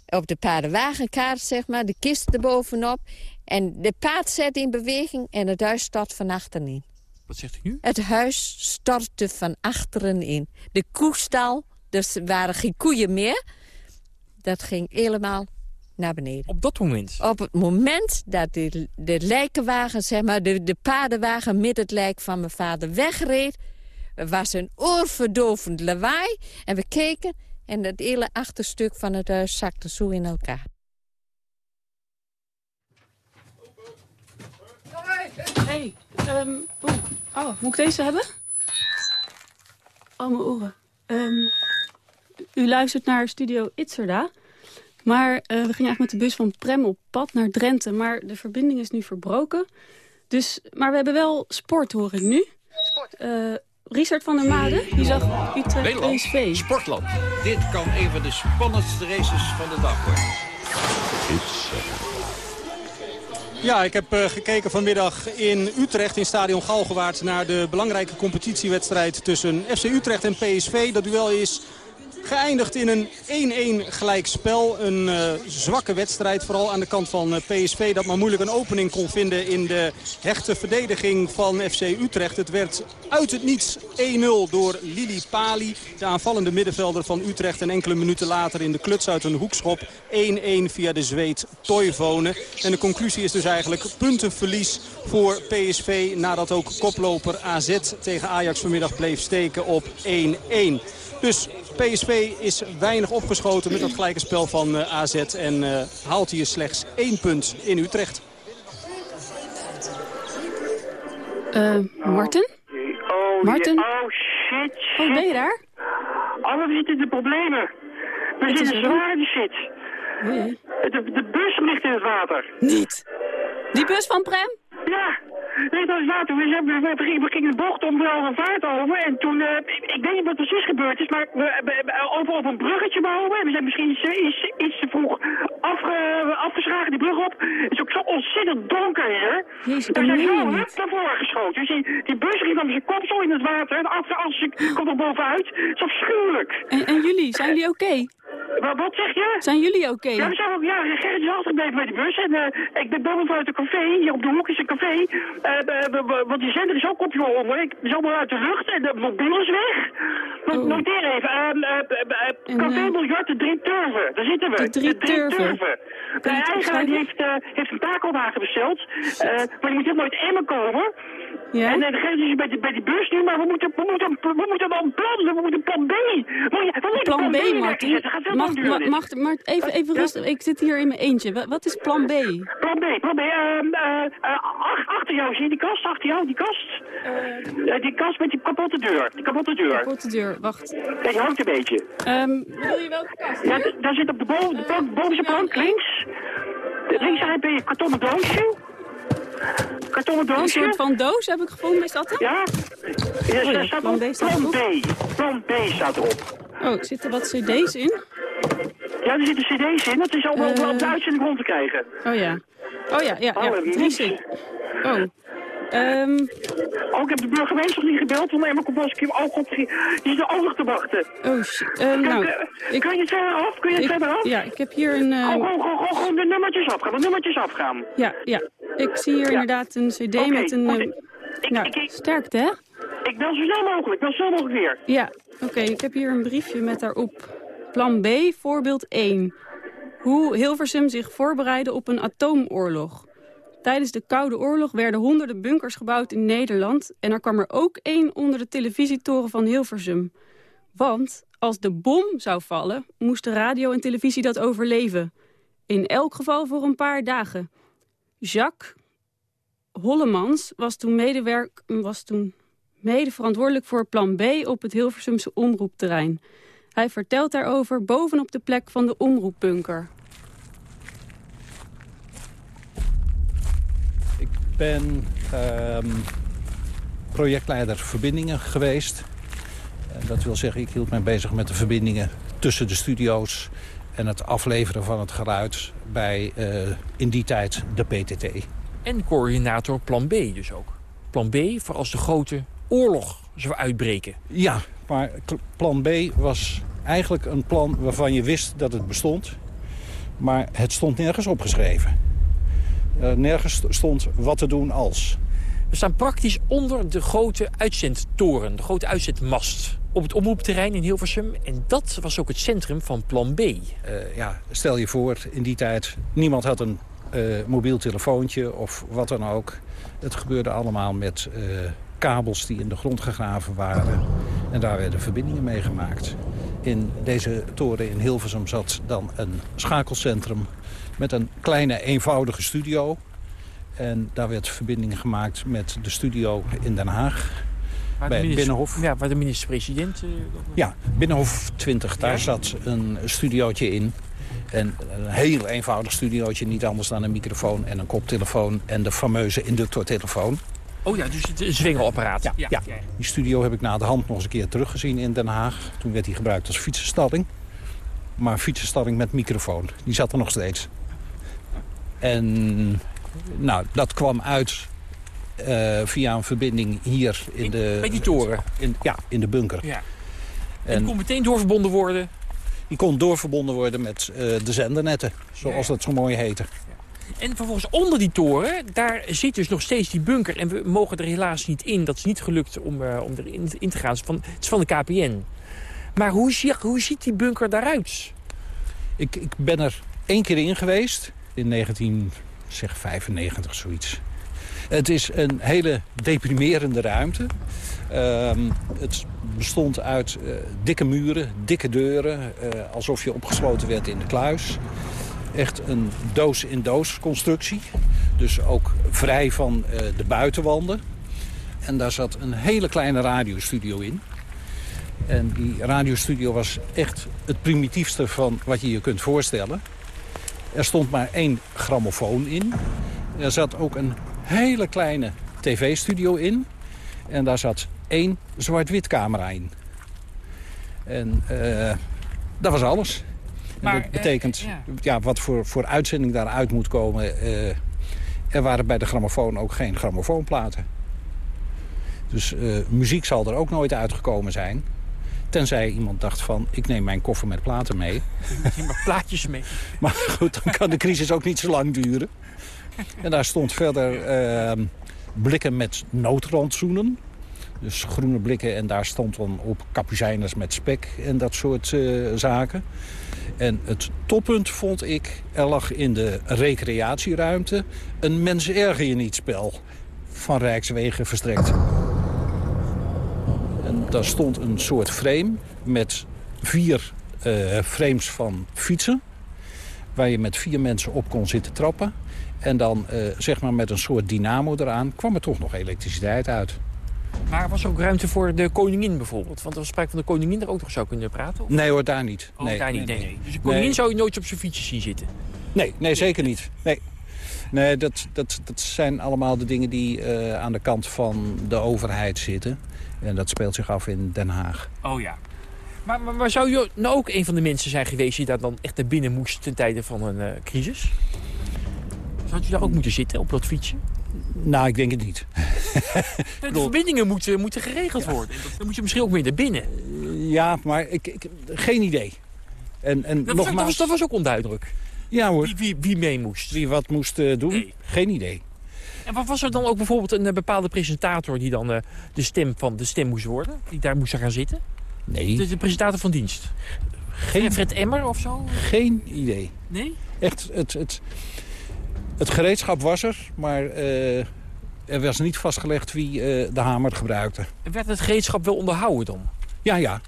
Op de paardenwagenkaart, zeg maar. De kist erbovenop. En de paard zet in beweging en het huis stort van achterin. Wat zegt u nu? Het huis stortte van achteren in. De koestal, dus er waren geen koeien meer. Dat ging helemaal naar beneden. Op dat moment? Op het moment dat de, de lijkenwagen, zeg maar, de, de paardenwagen met het lijk van mijn vader wegreed, was een oorverdovend lawaai. En we keken en het hele achterstuk van het huis zakte zo in elkaar. Hey, ehm, oeh. oh, moet ik deze hebben? Oh, mijn oren. Ehm, u luistert naar Studio Itzerda. Maar eh, we gingen eigenlijk met de bus van Prem op pad naar Drenthe. Maar de verbinding is nu verbroken. Dus, maar we hebben wel sport, hoor ik nu. Sport. Richard van der Made, die zag Utrecht Nederland, PSV. Sportland. Dit kan een van de spannendste races van de dag worden. Ja, ik heb eh, gekeken vanmiddag in Utrecht in Stadion Galgenwaard... naar de belangrijke competitiewedstrijd tussen FC Utrecht en PSV. Dat duel is geëindigd in een 1-1 gelijkspel. Een eh, zwakke wedstrijd, vooral aan de kant van eh, PSV... dat maar moeilijk een opening kon vinden in de hechte verdediging van FC Utrecht. Het werd uit het niets 1-0 door Lili Pali, de aanvallende middenvelder van Utrecht. En enkele minuten later in de kluts uit een hoekschop 1-1 via de Zweed Toivonen. En de conclusie is dus eigenlijk puntenverlies voor PSV... nadat ook koploper AZ tegen Ajax vanmiddag bleef steken op 1-1. Dus PSV is weinig opgeschoten met dat gelijke spel van eh, AZ. En eh, haalt hier slechts één punt in Utrecht. Eh, Martin? Oh, Martin? oh shit, shit. Oh, ben je daar? Oh, we zitten in de problemen. We zitten zwaar in de shit. De, de bus ligt in het water. Niet? Die bus van Prem? Ja, in het water. We, zijn, we, we, gingen de bocht om wel een vaart over. En toen, eh, ik, ik weet niet wat precies gebeurd is, maar we, we- we- over op een bruggetje boven. We zijn misschien iets, iets, iets te vroeg afge, afgeslagen, die brug op. Het is ook zo ontzettend donker hier. Jezus, We dat zijn zo hup naar voren geschoten. Dus die, die bus ging van zijn kop zo in het water. En achter als ze komt er bovenuit. Het is afschuwelijk. En, en jullie, zijn jullie oké? Wat, wat zeg je? Zijn jullie oké? Ja, we zijn ook, ja, Gerrit is achtergebleven bij de bus. En uh, ik ben boven uit een café, hier op de hoek is een café. Uh, want die zender is ook op je onder. Ik allemaal uit de lucht en de mobiel is weg. Oh. Noteer even. Uh, café Miljard, de drie turven. Daar zitten we. De drie, turven. De eigenaar die heeft, heeft een takelwagen besteld. maar die moet helemaal uit Emmen komen. Ja? En dan geven ze bij de, bij die bus nu, maar we moeten, we moeten, we moeten wel een plan, we moeten plan B. We, we plan, plan B, Martin. Mag, mag, mag, maar even, even rustig, ik zit hier in mijn eentje. Wat is plan B? Plan B, plan B. Uh, uh, uh, achter jou, zie je die kast? Achter jou, die kast? Uh, die kast met die kapotte deur. Die kapotte deur. Kapotte deur, wacht. Ja, hangt een beetje. Um, wil je welke kast? Ja, daar zit op de, boven, de plank, bovenste plank, links. Links heb je een kartonnen doosje. Kartonnen doosje. Een soort van doos heb ik gevonden, is dat het? Ja. ja, staat plan B staat plan B. Plan B staat erop. Oh, zitten wat cd's in? Ja, er zitten cd's in. Dat is allemaal uh... op de uitzending rond te krijgen. Oh ja. Oh ja, ja, ja. Drie Oh. Um... Oh, ik heb de burgemeester niet gebeld, want Emma ik hem ook op die is er ook nog te wachten. Oh, shit. Uh, nou, ik... Kun je het verder af? Kun je het ik, verder af? Ja, ik heb hier een... Uh... Oh, gewoon, gewoon, gewoon de nummertjes afgaan, de nummertjes afgaan. Ja, ja. Ik zie hier ja. inderdaad een cd okay, met een... Uh... Ik, nou, ik, sterkte, hè? Ik bel zo snel mogelijk, bel zo snel mogelijk weer. Ja, oké. Okay, ik heb hier een briefje met daarop. Plan B, voorbeeld 1. Hoe Hilversum zich voorbereidde op een atoomoorlog. Tijdens de Koude Oorlog werden honderden bunkers gebouwd in Nederland... en er kwam er ook één onder de televisietoren van Hilversum. Want als de bom zou vallen, moesten radio en televisie dat overleven. In elk geval voor een paar dagen. Jacques Hollemans was toen, medewerk, was toen mede verantwoordelijk voor plan B... op het Hilversumse omroepterrein. Hij vertelt daarover bovenop de plek van de omroepbunker. Ben um, projectleider verbindingen geweest. En dat wil zeggen, ik hield mij bezig met de verbindingen tussen de studio's... en het afleveren van het geluid bij uh, in die tijd de PTT. En coördinator plan B dus ook. Plan B voor als de grote oorlog zou uitbreken. Ja, maar plan B was eigenlijk een plan waarvan je wist dat het bestond... maar het stond nergens opgeschreven. Uh, nergens stond wat te doen als. We staan praktisch onder de grote uitzendtoren, de grote uitzendmast op het omroepterrein in Hilversum. En dat was ook het centrum van plan B. Uh, ja, stel je voor, in die tijd, niemand had een uh, mobiel telefoontje of wat dan ook. Het gebeurde allemaal met kabels die in de grond gegraven waren. En daar werden verbindingen mee gemaakt. In deze toren in Hilversum zat dan een schakelcentrum met een kleine eenvoudige studio. En daar werd verbinding gemaakt met de studio in Den Haag. Waar bij de het Binnenhof. Ja, waar de minister-president... Uh, ja, Binnenhof 20. Daar ja. zat een studiootje in. En een heel eenvoudig studiootje. Niet anders dan een microfoon en een koptelefoon... en de fameuze inductortelefoon. Oh ja, dus het een zwingelapparaat. Ja, ja. ja, die studio heb ik na de hand nog eens een keer teruggezien in Den Haag. Toen werd hij gebruikt als fietsenstalling. Maar fietsenstalling met microfoon. Die zat er nog steeds. En nou, dat kwam uit uh, via een verbinding hier in de... Bij die toren? In, ja, in de bunker. Ja. En, en die kon meteen doorverbonden worden? Die kon doorverbonden worden met uh, de zendernetten, zoals ja. dat zo mooi heette. En vervolgens onder die toren, daar zit dus nog steeds die bunker. En we mogen er helaas niet in. Dat is niet gelukt om, uh, om erin in te gaan. Het is, van, het is van de KPN. Maar hoe, hoe ziet die bunker daaruit? Ik, ik ben er één keer in geweest in 1995, zoiets. Het is een hele deprimerende ruimte. Um, het bestond uit uh, dikke muren, dikke deuren, uh, alsof je opgesloten werd in de kluis. Echt een doos-in-doos constructie. Dus ook vrij van uh, de buitenwanden. En daar zat een hele kleine radiostudio in. En die radiostudio was echt het primitiefste van wat je je kunt voorstellen. Er stond maar één grammofoon in. Er zat ook een hele kleine tv-studio in. En daar zat één zwart-wit camera in. En uh, dat was alles. Maar, en dat betekent, uh, ja. ja. wat voor, voor uitzending daaruit moet komen... Uh, er waren bij de grammofoon ook geen grammofoonplaten. Dus muziek zal er ook nooit uitgekomen zijn. Tenzij iemand dacht van, ik neem mijn koffer met platen mee. maar plaatjes mee. Maar goed, dan kan de crisis ook niet zo lang duren. En daar stond verder ehm, blikken met noodrandzoenen. Dus groene blikken en daar stond dan op kapucijners met spek en dat soort eh, zaken. En het toppunt vond ik, er lag in de recreatieruimte... een mens erger je niet spel van Rijkswegen verstrekt. En daar stond een soort frame met vier eh, frames van fietsen... waar je met vier mensen op kon zitten trappen. En dan eh, zeg maar met een soort dynamo eraan kwam er toch nog elektriciteit uit. Maar er was ook ruimte voor de koningin bijvoorbeeld? Want er was sprake van de koningin er ook nog zou kunnen praten? Of? Nee hoor, daar niet. Oh, nee, daar niet, nee. nee. Dus de koningin zou je nooit op zijn fietsje zien zitten? Nee, nee zeker niet. Nee, nee dat, dat, dat zijn allemaal de dingen die eh, aan de kant van de overheid zitten. En dat speelt zich af in Den Haag. Oh ja. Maar, maar, maar zou je nou ook een van de mensen zijn geweest... die daar dan echt naar binnen moest ten tijde van een eh, crisis? Zou je daar ook moeten zitten op dat fietsje? Nou, ik denk het niet. De verbindingen moeten, moeten geregeld worden. En Dan moet je misschien ook weer naar binnen. Ja, maar ik, ik, geen idee. En, en Dat, was, dat, nogmaals... was, dat was ook onduidelijk. Ja hoor. Wie, wie, wie mee moest. Wie wat moest eh, doen? Geen idee. En wat was er dan ook bijvoorbeeld een eh, bepaalde presentator... die dan eh, de stem van de stem moest worden? Die daar moest gaan zitten? Nee. De, de presentator van dienst? Geen, Fred Emmer of zo? Geen idee. Nee? Echt, het, het, het gereedschap was er, maar eh, er was niet vastgelegd wie eh, de hamer gebruikte. En werd het gereedschap wel onderhouden dan? Ja, ja.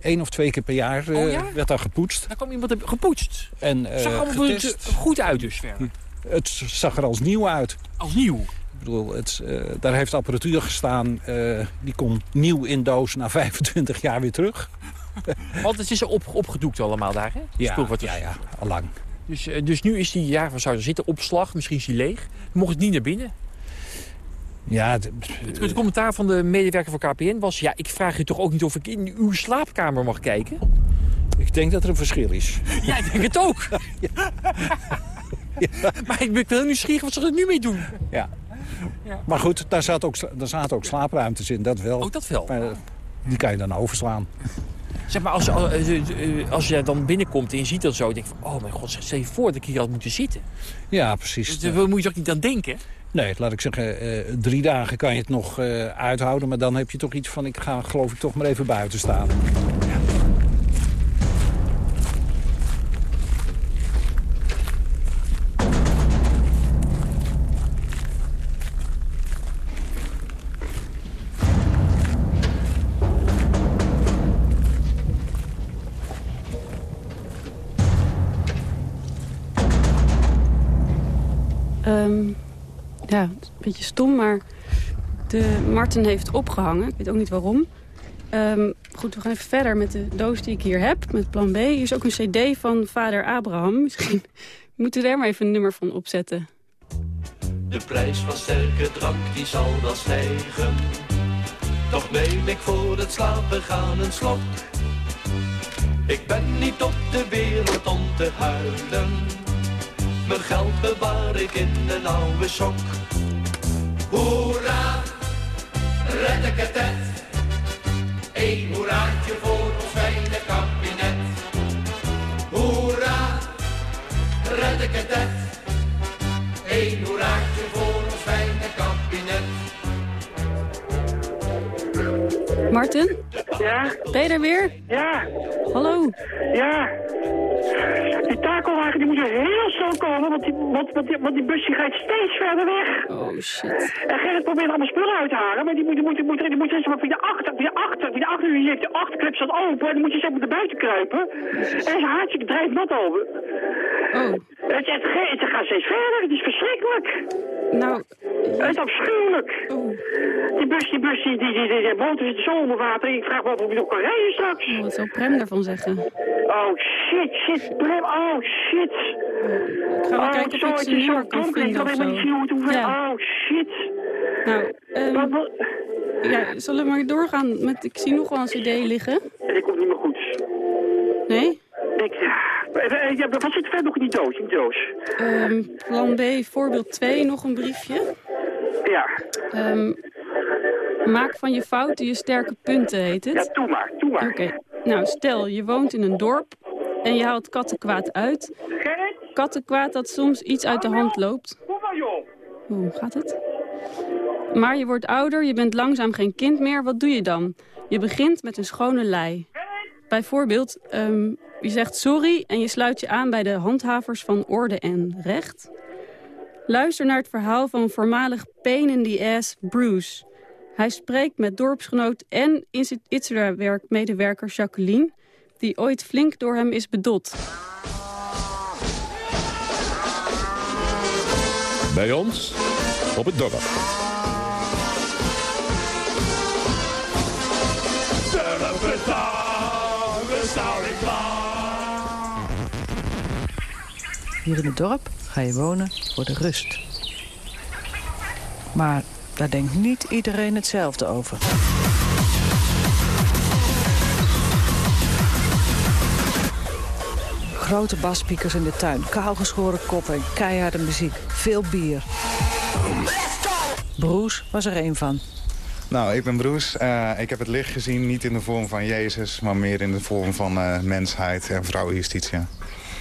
Eén of twee keer per jaar eh, Oh ja? werd daar gepoetst. Daar kwam iemand gepoetst. En, eh, Zag allemaal goed uit dus verder. Het zag er als nieuw uit. Als nieuw? Ik bedoel, het, eh, daar heeft apparatuur gestaan. eh, die kon nieuw in doos na 25 jaar weer terug. Want het is op, opgedoekt allemaal daar, hè? Ja, ja, ja, allang. Dus, eh, dus nu is die, ja, waar zou er zitten? Opslag, misschien is die leeg. Mocht het niet naar binnen. Ja, het, commentaar van de medewerker van KPN was... ja, ik vraag u toch ook niet of ik in uw slaapkamer mag kijken? ik denk dat er een verschil is. Ja, ik denk het ook. Maar ik ben wel nieuwsgierig wat ze er nu mee doen. Ja. Ja. Maar goed, daar, zat ook, daar zaten ook slaapruimtes in, dat wel. Ook dat wel. Maar, eh, die kan je dan overslaan. Zeg maar, als, als, eh, eh, als je dan binnenkomt en je ziet dat zo... denk je van, oh mijn god, stel je voor dat ik hier had moeten zitten. Ja, precies. Dus daar moet je toch niet aan denken? Nee, laat ik zeggen, drie dagen kan je het nog uithouden. Maar dan heb je toch iets van, ik ga geloof ik toch maar even buiten staan. Ehm, ja, een beetje stom, maar de Martin heeft opgehangen. Ik weet ook niet waarom. Ehm, goed, we gaan even verder met de doos die ik hier heb, met plan B. Hier is ook een cd van vader Abraham. Misschien moeten we daar maar even een nummer van opzetten. De prijs van sterke drank die zal wel stijgen. Toch neem ik voor het slapen gaan een slok. Ik ben niet op de wereld om te huilen. Mijn geld bewaar ik in een oude sok. Hoera, red ik het net. Eén hoeraatje voor ons fijne kabinet. Hoera, red ik het net. Eén hoeraatje voor ons fijne kabinet. Martin, Ja? ben je er weer? Ja. Hallo. Ja. Die takelwagen die moet er heel snel komen, want die, want, want, die, want die bus die gaat steeds verder weg. Oh shit. En Gerrit probeert allemaal spullen uit te halen, maar die moet, die moet, die moet, die moet, die moet via de achter, via achter, via de achter, die heeft de achterklep staat open, en dan moet je zeg naar buiten kruipen. En zijn hartje drijft nat over. Oh. Het, het, ge- het gaat steeds verder, het is verschrikkelijk. Nou. Het is afschuwelijk. Oh. Die bus, die bus, die, die, die, die, motor zit zo onder water. Ik vraag me af of je nog kan rijden straks. Oh, wat zou Prem daarvan zeggen? Oh shit, shit, Prem, oh shit. Ik ga wel oh, kijken of ik zo nummer kan donker, ik vinden kan helemaal niet zien hoe het. Ja. Oh shit. Nou, Wat, wat? ja, zullen we maar doorgaan met... Ik zie nog wel een cd liggen. Ik komt niet meer goed. Nee? Ik, ja, ja, wat zit er verder nog in die doos? In die doos? Ehm, plan B, voorbeeld 2, nog een briefje. Ja. Ehm, Maak van je fouten je sterke punten, heet het. Ja, doe maar, doe maar. Oké. Nou, stel, je woont in een dorp en je haalt kattenkwaad uit. Kattenkwaad dat soms iets uit de hand loopt. Hoe gaat het? Maar je wordt ouder, je bent langzaam geen kind meer. Wat doe je dan? Je begint met een schone lei. Bijvoorbeeld, ehm, je zegt sorry en je sluit je aan bij de handhavers van orde en recht. Luister naar het verhaal van voormalig pain in the ass Bruce. Hij spreekt met dorpsgenoot en Itzera-medewerker Jacqueline... die ooit flink door hem is bedot. Bij ons op het dorp. Hier in het dorp ga je wonen voor de rust. Maar daar denkt niet iedereen hetzelfde over. Grote baspiekers in de tuin, kaalgeschoren koppen en keiharde muziek. Veel bier. Broes was er één van. Nou, ik ben Broes. Eh, ik heb het licht gezien, niet in de vorm van Jezus... maar meer in de vorm van eh, mensheid en vrouwenjustitia.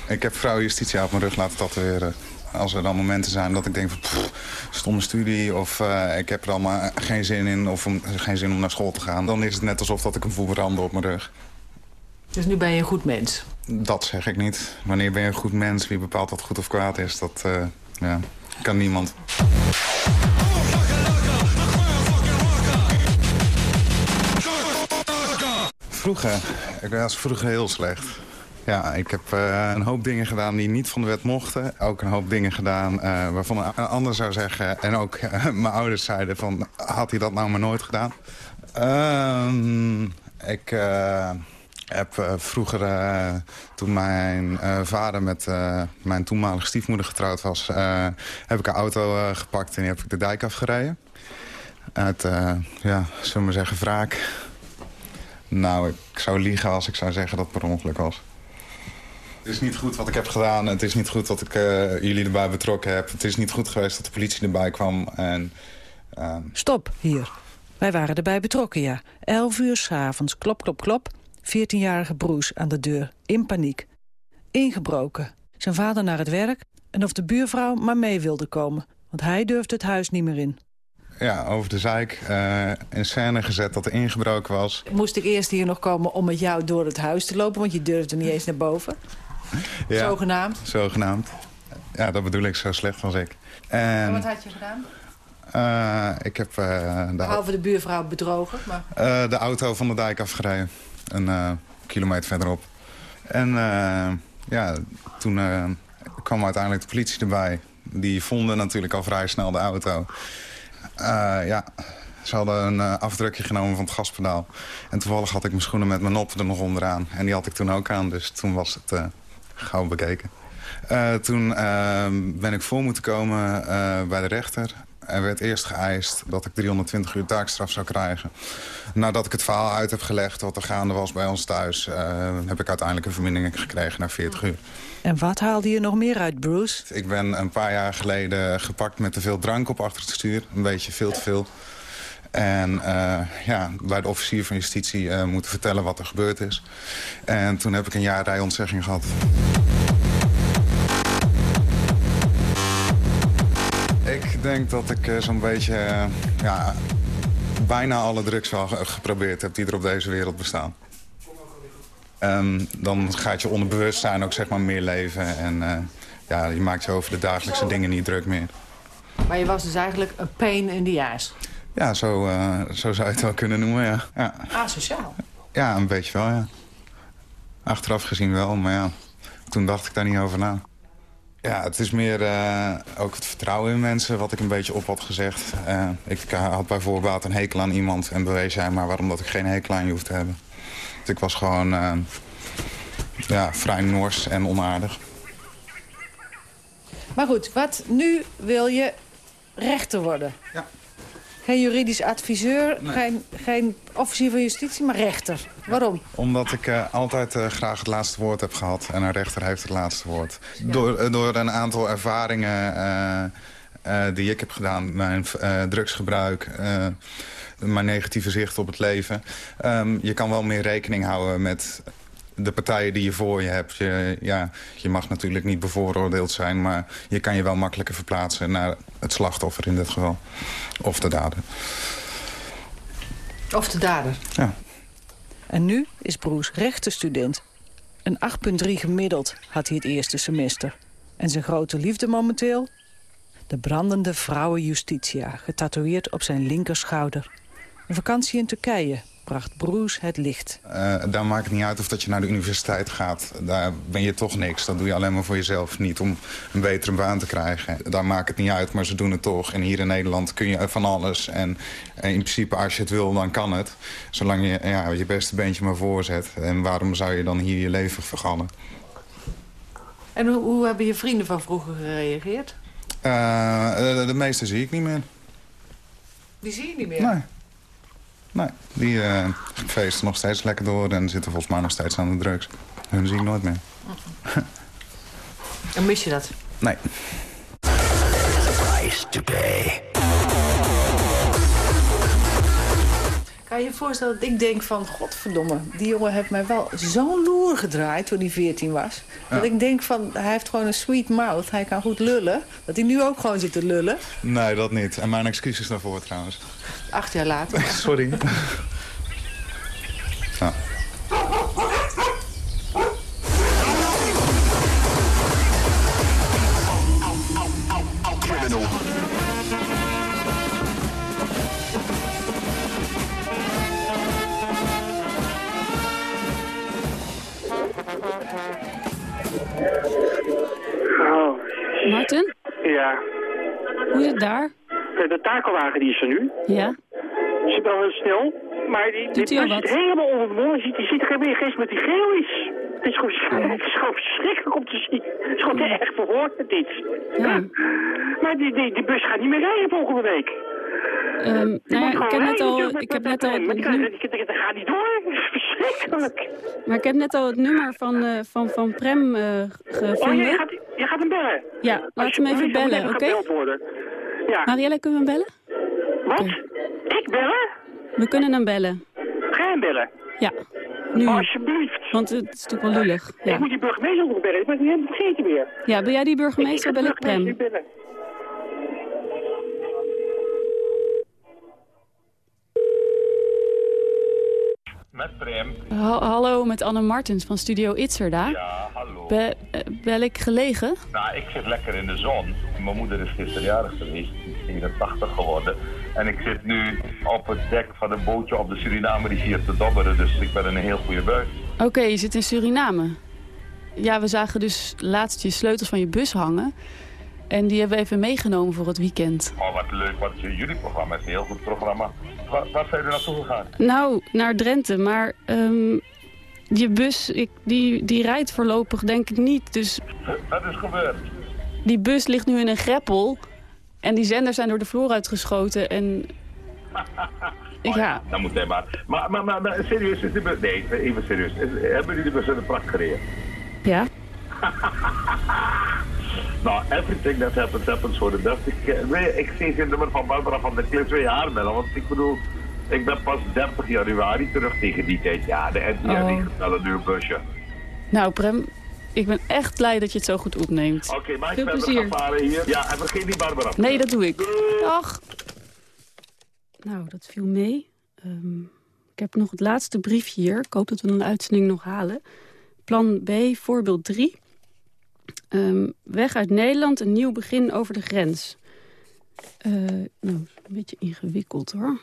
Ik heb vrouwenjustitia op mijn rug laten tatoeëren. Als er dan momenten zijn dat ik denk van... Pff, stomme studie of uh, ik heb er allemaal geen zin in... of om, geen zin om naar school te gaan... dan is het net alsof dat ik hem voel branden op mijn rug. Dus nu ben je een goed mens? Dat zeg ik niet. Wanneer ben je een goed mens? Wie bepaalt wat goed of kwaad is? Dat uh, ja, kan niemand. Vroeger, ik was vroeger heel slecht. Ja, ik heb uh, een hoop dingen gedaan die niet van de wet mochten. Ook een hoop dingen gedaan uh, waarvan een ander zou zeggen... en ook uh, mijn ouders zeiden van, had hij dat nou maar nooit gedaan? Ehm, ik heb vroeger, toen mijn vader met mijn toenmalige stiefmoeder getrouwd was... heb ik een auto gepakt en die heb ik de dijk afgereden. Uit, ja, zullen we zeggen, wraak. Nou, ik zou liegen als ik zou zeggen dat het per ongeluk was. Het is niet goed wat ik heb gedaan. Het is niet goed dat ik uh, jullie erbij betrokken heb. Het is niet goed geweest dat de politie erbij kwam. En, uh... Stop, hier. Wij waren erbij betrokken, ja. Elf uur s'avonds, klop, klop, klop. 14-jarige broes aan de deur, in paniek. Ingebroken. Zijn vader naar het werk en of de buurvrouw maar mee wilde komen. Want hij durfde het huis niet meer in. Ja, over de zeik uh, in scène gezet dat er ingebroken was. Moest ik eerst hier nog komen om met jou door het huis te lopen... want je durfde niet eens naar boven? Ja, zogenaamd? Zogenaamd. Ja, dat bedoel ik, zo slecht was ik. En, en wat had je gedaan? Uh, ik heb... Uh, de Behalve de buurvrouw bedrogen? Maar... Uh, de auto van de dijk afgereden. Een kilometer verderop. En ja, toen kwam uiteindelijk de politie erbij. Die vonden natuurlijk al vrij snel de auto. ja, ze hadden een afdrukje genomen van het gaspedaal. En toevallig had ik mijn schoenen met mijn nop er nog onderaan. En die had ik toen ook aan, dus toen was het gauw bekeken. Uh, toen ben ik voor moeten komen bij de rechter. Er werd eerst geëist dat ik 320 uur taakstraf zou krijgen. Nadat ik het verhaal uit heb gelegd wat er gaande was bij ons thuis... heb ik uiteindelijk een vermindering gekregen naar 40 uur. En wat haalde je nog meer uit, Bruce? Ik ben een paar jaar geleden gepakt met te veel drank op achter het stuur. Een beetje veel te veel. En uh, ja, bij de officier van justitie uh, moeten vertellen wat er gebeurd is. En toen heb ik een jaar rijontzegging gehad. Ik denk dat ik uh, zo'n beetje ja, bijna alle drugs wel geprobeerd heb die er op deze wereld bestaan. Um, dan gaat je onderbewustzijn ook zeg maar meer leven. En ja, je maakt je over de dagelijkse dingen niet druk meer. Maar je was dus eigenlijk een pain in the ass? Ja, zo, uh, zo zou je het wel kunnen noemen, ja. ja. Asociaal? Ja, een beetje wel, ja. Achteraf gezien wel, maar ja, toen dacht ik daar niet over na. Ja, het is meer uh, ook het vertrouwen in mensen wat ik een beetje op had gezegd. Uh, ik had bij voorbaat een hekel aan iemand en bewees hij maar waarom dat ik geen hekel aan je hoef te hebben. Dus ik was gewoon uh, ja, vrij nors en onaardig. Maar goed, wat nu wil je rechter worden? Ja. Geen juridisch adviseur, nee. geen, geen officier van justitie, maar rechter. Waarom? Omdat ik uh, altijd uh, graag het laatste woord heb gehad. En een rechter heeft het laatste woord. Ja. Door, uh, door een aantal ervaringen eh, die ik heb gedaan. Mijn eh, drugsgebruik, eh, mijn negatieve zicht op het leven. Ehm, je kan wel meer rekening houden met de partijen die je voor je hebt. Je, ja, je mag natuurlijk niet bevooroordeeld zijn... maar je kan je wel makkelijker verplaatsen naar het slachtoffer in dit geval. Of de dader. Of de dader. Ja. En nu is Broes rechtenstudent. Een 8,3 gemiddeld had hij het eerste semester. En zijn grote liefde momenteel? De brandende vrouwen Justitia, getatoeëerd op zijn linkerschouder. Een vakantie in Turkije bracht Broes het licht. Uh, daar maakt het niet uit of dat je naar de universiteit gaat. Daar ben je toch niks. Dat doe je alleen maar voor jezelf. Niet om een betere baan te krijgen. Daar maakt het niet uit, maar ze doen het toch. En hier in Nederland kun je van alles. En, en in principe, als je het wil, dan kan het. Zolang je ja, je beste beentje maar voorzet. En waarom zou je dan hier je leven vergannen? En hoe, hoe hebben je vrienden van vroeger gereageerd? Uh, de, de meeste zie ik niet meer. Die zie je niet meer? Nee. Nee, die uh, feesten nog steeds lekker door en zitten volgens mij nog steeds aan de drugs. Hun zie ik nooit meer. En mis je dat? Nee. Price to pay. Kan je je voorstellen dat ik denk van... godverdomme, die jongen heeft mij wel zo'n loer gedraaid toen hij 14 was. Dat ik denk van, hij heeft gewoon een sweet mouth. Hij kan goed lullen. Dat hij nu ook gewoon zit te lullen. Nee, dat niet. En mijn excuses daarvoor trouwens. Acht jaar later. Sorry. ja. Daar? De, takelwagen die is er nu. Ja? Ze wel heel snel. Maar die, Doet die zit helemaal onder de mond. Je ziet, je ziet er geen geest met die geel is. Het is gewoon, Oh. het is gewoon verschrikkelijk om te zien. Het is gewoon erg verhoord, het iets. Ja. Maar die, die, die bus gaat niet meer rijden volgende week. Die nou ja, ik heb net al, met- ik heb met- net met al, Dat gaat niet door. Verschrikkelijk. maar ik heb net al het nummer van, eh, van, van Prem Oh, gevonden. jij gaat, jij gaat hem bellen? Ja, laat hem even bellen, oké? Ja. Marielle, kunnen we hem bellen? Wat? Ik bellen? We kunnen hem bellen. Ga hem bellen? Ja, nu. Alsjeblieft. Want het is natuurlijk wel lullig. Ik Ja, moet die burgemeester nog bellen. Ik ben het helemaal vergeten weer. ja ben jij die burgemeester? Ik Bel ik Prem. bellen. Met Prem. Ha- hallo, met Anne Martens van Studio Itzerda. Ja, hallo. Be- eh, bel ik gelegen? Nou, ik zit lekker in de zon. Mijn moeder is gisteren jarig geweest. Die is 84 geworden. En ik zit nu op het dek van een bootje op de Suriname rivier te dobberen. Dus ik ben in een heel goede bui. Oké, je zit in Suriname. Ja, we zagen dus laatst je sleutels van je bus hangen. En die hebben we even meegenomen voor het weekend. Oh, wat leuk. Wat is jullie programma? Het is een heel goed programma. Waar, waar zijn jullie naartoe gegaan? Nou, naar Drenthe, maar ehm, je bus, ik, die, die rijdt voorlopig denk ik niet. Dus Wat is gebeurd? die bus ligt nu in een greppel. En die zenders zijn door de vloer uitgeschoten. En ja, Dan moet hij maar. Maar, maar, maar, maar serieus, is die bus... Nee, even serieus. Is- hebben jullie de bus in de prak gereden? ja. Nou, everything that happens, happens for the best. Ik, eh, weet ik zie geen nummer van Barbara van der twee jaar bellen. Want ik bedoel, ik ben pas 30 januari terug tegen die tijd. Ja, de NTR Oh. die nu een busje. Nou Prem, ik ben echt blij dat je het zo goed opneemt. Oké, maar ik Veel verder plezier. gaan varen hier. Ja, en vergeet niet Barbara. Nee, dat doe ik. Dag. Nou, dat viel mee. Ehm, ik heb nog het laatste briefje hier. Ik hoop dat we een uitzending nog halen. Plan B, voorbeeld 3. Ehm, weg uit Nederland, een nieuw begin over de grens. Eh, nou, een beetje ingewikkeld hoor.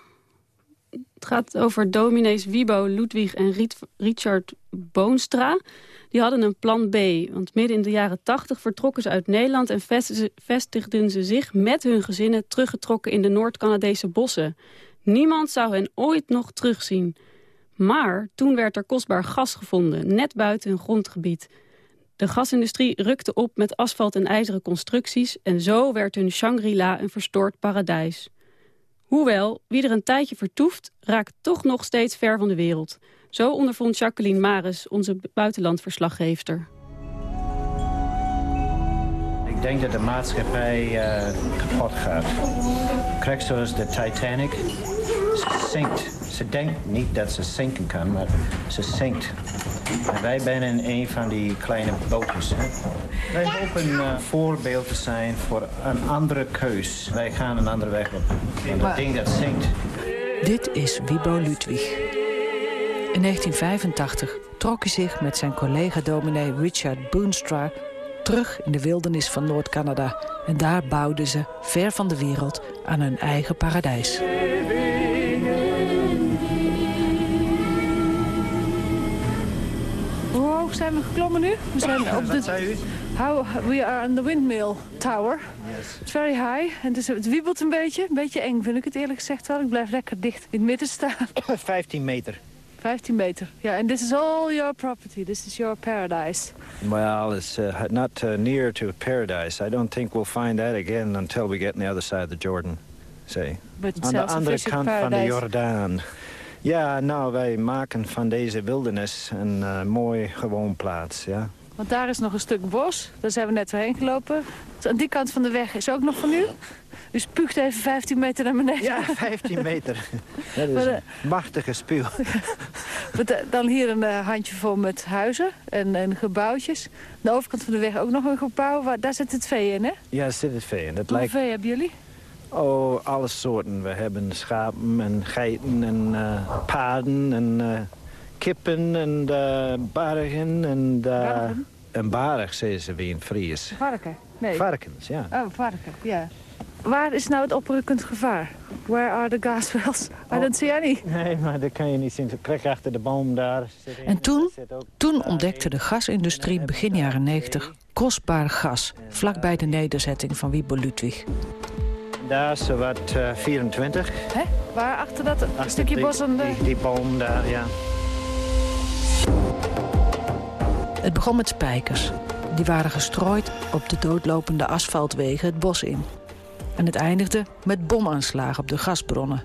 Het gaat over dominees Wibo, Ludwig en Riet- Richard Boonstra. Die hadden een plan B, want midden in de jaren 80 vertrokken ze uit Nederland... en vestigden ze- vestigden ze zich met hun gezinnen teruggetrokken in de Noord-Canadese bossen. Niemand zou hen ooit nog terugzien. Maar toen werd er kostbaar gas gevonden, net buiten hun grondgebied. De gasindustrie rukte op met asfalt en ijzeren constructies... en zo werd hun Shangri-La een verstoord paradijs. Hoewel, wie er een tijdje vertoeft, raakt toch nog steeds ver van de wereld. Zo ondervond Jacqueline Maris, onze buitenlandverslaggeefster. Ik denk dat de maatschappij uh, kapot gaat. Krijg zoals de Titanic. Ze zinkt. Ze denkt niet dat ze zinken kan, maar ze zinkt. En wij zijn een van die kleine bootjes. Hè? Wij hopen een uh, voorbeeld te zijn voor een andere keus. Wij gaan een andere weg op. En dat ding dat zinkt. Dit is Wibo Ludwig. In 1985 trok hij zich met zijn collega-dominee Richard Boonstra terug in de wildernis van Noord-Canada. En daar bouwden ze, ver van de wereld, aan hun eigen paradijs. Hoog zijn we geklommen nu? We zijn op de... How, we are on the windmill tower. Yes. It's very high. En dus het wiebelt een beetje. Een beetje eng vind ik het eerlijk gezegd wel. Ik blijf lekker dicht in het midden staan. 15 meter. 15 meter. Ja, and this is all your property. This is your paradise. Well, it's uh, not uh, near to paradise. I don't think we'll find that again until we get on the other side of the Jordan. Say. But Aan de andere kant van de Jordaan. Ja, nou, wij maken van deze wildernis een uh, mooi gewoon plaats, ja. Want daar is nog een stuk bos. Daar zijn we net doorheen gelopen. Dus aan die kant van de weg is ook nog van u. U spuugt even 15 meter naar beneden. Ja, 15 meter. Dat is een machtige spuw. Dan hier een uh, handje vol met huizen en, en gebouwtjes. Aan de overkant van de weg ook nog een gebouw. Waar, daar zit het vee in, hè? Ja, daar zit het vee in. Dat Hoeveel lijkt... vee hebben jullie? Oh, alle soorten. We hebben schapen en geiten en uh, paarden en uh, kippen en uh, bargen en... Bargen? Een barg, zeggen ze weer in Fries. Varken? Nee. Varkens, ja. Oh, varken, ja. Waar is nou het oprukkend gevaar? Where are the gas wells? I don't see any. Nee, maar dat kan je niet zien. Krijg achter de boom daar. En toen, toen ontdekte de gasindustrie begin jaren 90 kostbaar gas... vlakbij de nederzetting van Wiebo Ludwig. Daar is wat uh, 24. Hè? Waar achter dat achter stukje die, bos aan de... Die, die boom daar, ja. Het begon met spijkers. Die waren gestrooid op de doodlopende asfaltwegen het bos in. En het eindigde met bomaanslagen op de gasbronnen.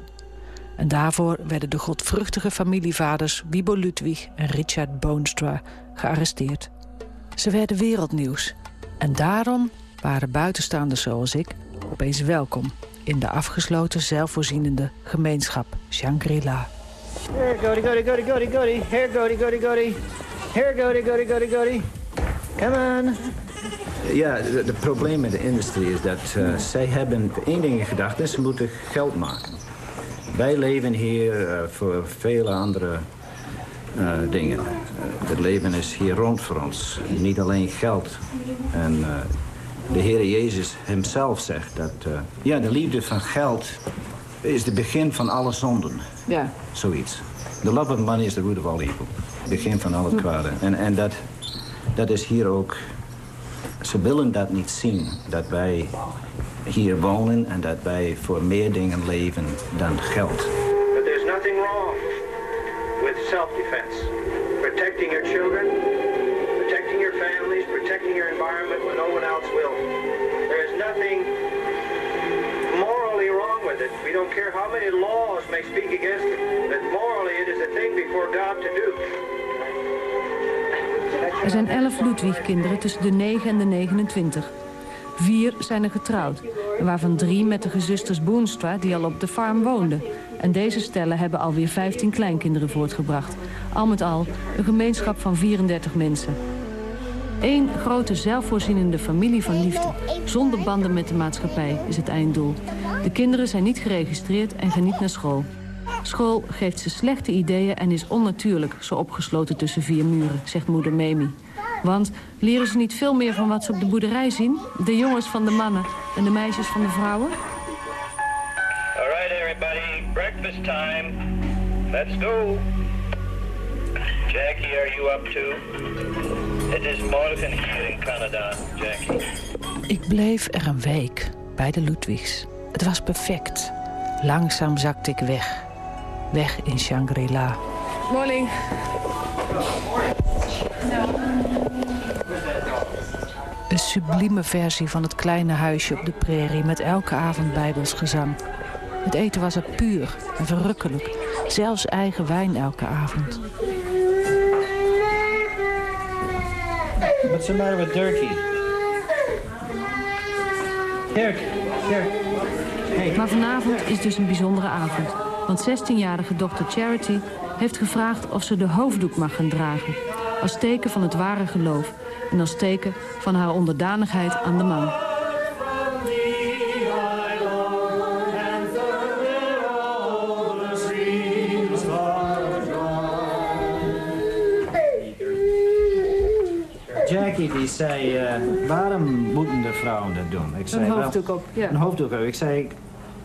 En daarvoor werden de godvruchtige familievaders Wibo Ludwig en Richard Boonstra gearresteerd. Ze werden wereldnieuws. En daarom waren buitenstaanders zoals ik opeens welkom in de afgesloten zelfvoorzienende gemeenschap Shangri-La. Here, goody, goody, goody, goody, goody. Here, goody, goody, goody. Here, goody, goody, goody, goody. Come on. Ja, het probleem met de industrie is dat uh, zij hebben één ding gedacht, en ze moeten geld maken. Wij leven hier uh, voor vele andere uh, dingen. het leven is hier rond voor ons, niet alleen geld. En de Heer Jezus hemzelf zegt dat ja, de liefde van geld is het begin van alle zonden. Ja. Zoiets. The love of money is the root of all evil. Het begin van al het kwade. En, en dat, dat is hier ook ze willen dat niet zien, dat wij hier wonen en dat wij voor meer dingen leven dan geld. But there's nothing wrong with self-defense. Protecting your children, protecting your environment when no one else will. There is nothing morally wrong with it. We don't care how many laws may speak against it. That morally it is a thing before God to do. Er zijn 11 Ludwig-kinderen tussen de 9 en de 29. Vier zijn er getrouwd, waarvan drie met de gezusters Boonstra die al op de farm woonden. En deze stellen hebben alweer 15 kleinkinderen voortgebracht. Al met al een gemeenschap van 34 mensen. Eén grote zelfvoorzienende familie van liefde, zonder banden met de maatschappij, is het einddoel. De kinderen zijn niet geregistreerd en gaan niet naar school. School geeft ze slechte ideeën en is onnatuurlijk, zo opgesloten tussen vier muren, zegt moeder Memi. Want leren ze niet veel meer van wat ze op de boerderij zien? De jongens van de mannen en de meisjes van de vrouwen? All right, everybody, breakfast time. Let's go. Jackie, are you up too? Het is morgen hier in Canada, Jackie. Ik bleef er een week bij de Ludwigs. Het was perfect. Langzaam zakte ik weg. Weg in Shangri-La. Morning. Een sublieme versie van het kleine huisje op de prairie... met elke avond bijbels gezang. Het eten was er puur en verrukkelijk. Zelfs eigen wijn elke avond. What's the matter with Durkee? Dirk, Dirk. Maar vanavond is dus een bijzondere avond. Want 16-jarige dochter Charity heeft gevraagd of ze de hoofddoek mag gaan dragen. Als teken van het ware geloof. En als teken van haar onderdanigheid aan de man. Die zei, eh, waarom moeten de vrouwen dat doen? Ik zei, Een hoofddoek op, ja. Een hoofddoek op. Ik zei,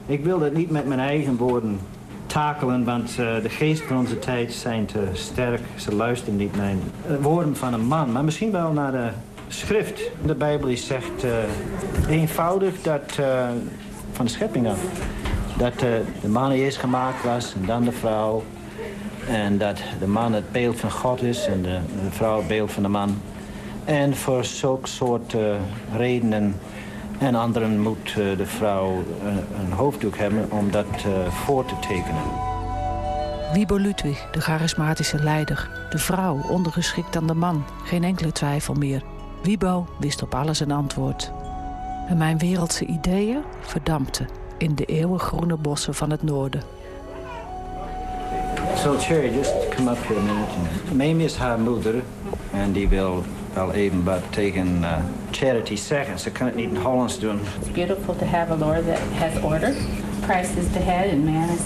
ik, wil dat niet met mijn eigen woorden takelen, want eh, de geest van onze tijd zijn te sterk. Ze luisteren niet naar de woorden van een man, maar misschien wel naar de schrift. De Bijbel die zegt eh, eenvoudig dat van de schepping af. Dat de man eerst gemaakt was en dan de vrouw. En dat de man het beeld van God is en de, de vrouw het beeld van de man. En voor zulke soort eh, redenen en anderen moet eh, de vrouw een, een hoofddoek hebben om dat eh, voor te tekenen. Wiebo Ludwig, de charismatische leider. De vrouw, ondergeschikt aan de man. Geen enkele twijfel meer. Wiebo wist op alles een antwoord. En mijn wereldse ideeën verdampten in de eeuwiggroene bossen van het noorden. So Cherry, just come up here a minute. Mamie is haar moeder en die wil wel even wat tegen eh, Charity zeggen. Ze kan het niet in Hollands doen. It's beautiful to have a Lord that has order. Christ is the head and man is,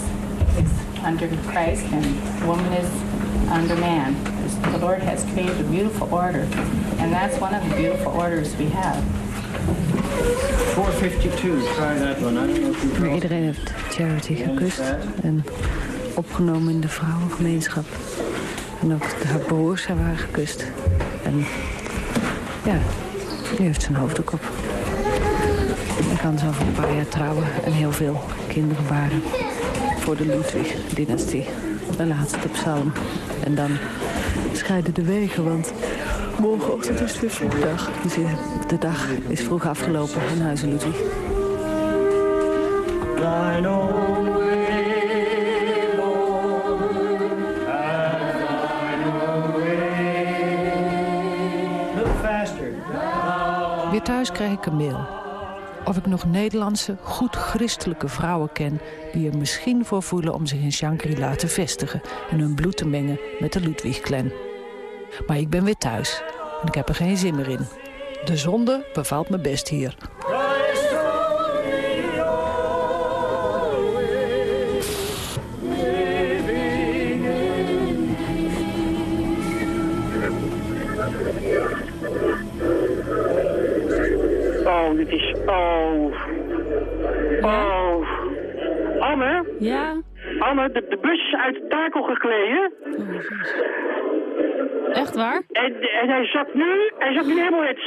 is under Christ and woman is under man. The Lord has created a beautiful order and that's one of the beautiful orders we have. 452, try that one. I don't know if you Maar iedereen heeft Charity gekust en opgenomen in de vrouwengemeenschap. En ook de- haar broers hebben haar gekust. En ja, nu heeft een hoofddoek op. En kan over een paar jaar trouwen en heel veel kinderen baren. Voor de Ludwig-dynastie. De laatste psalm. En dan scheiden de wegen, want morgenochtend is het weer vroegdag. Dus eh, de dag is vroeg afgelopen in Huizen Ludwig. Thuis krijg ik een mail. Of ik nog Nederlandse, goed christelijke vrouwen ken... die er misschien voor voelen om zich in Shangri-La te vestigen... en hun bloed te mengen met de Ludwig-clan. Maar ik ben weer thuis en ik heb er geen zin meer in. De zonde bevalt me best hier. De, de bus uit de takel gekleden. Echt waar? En, en hij zat nu, hij zat nu helemaal het...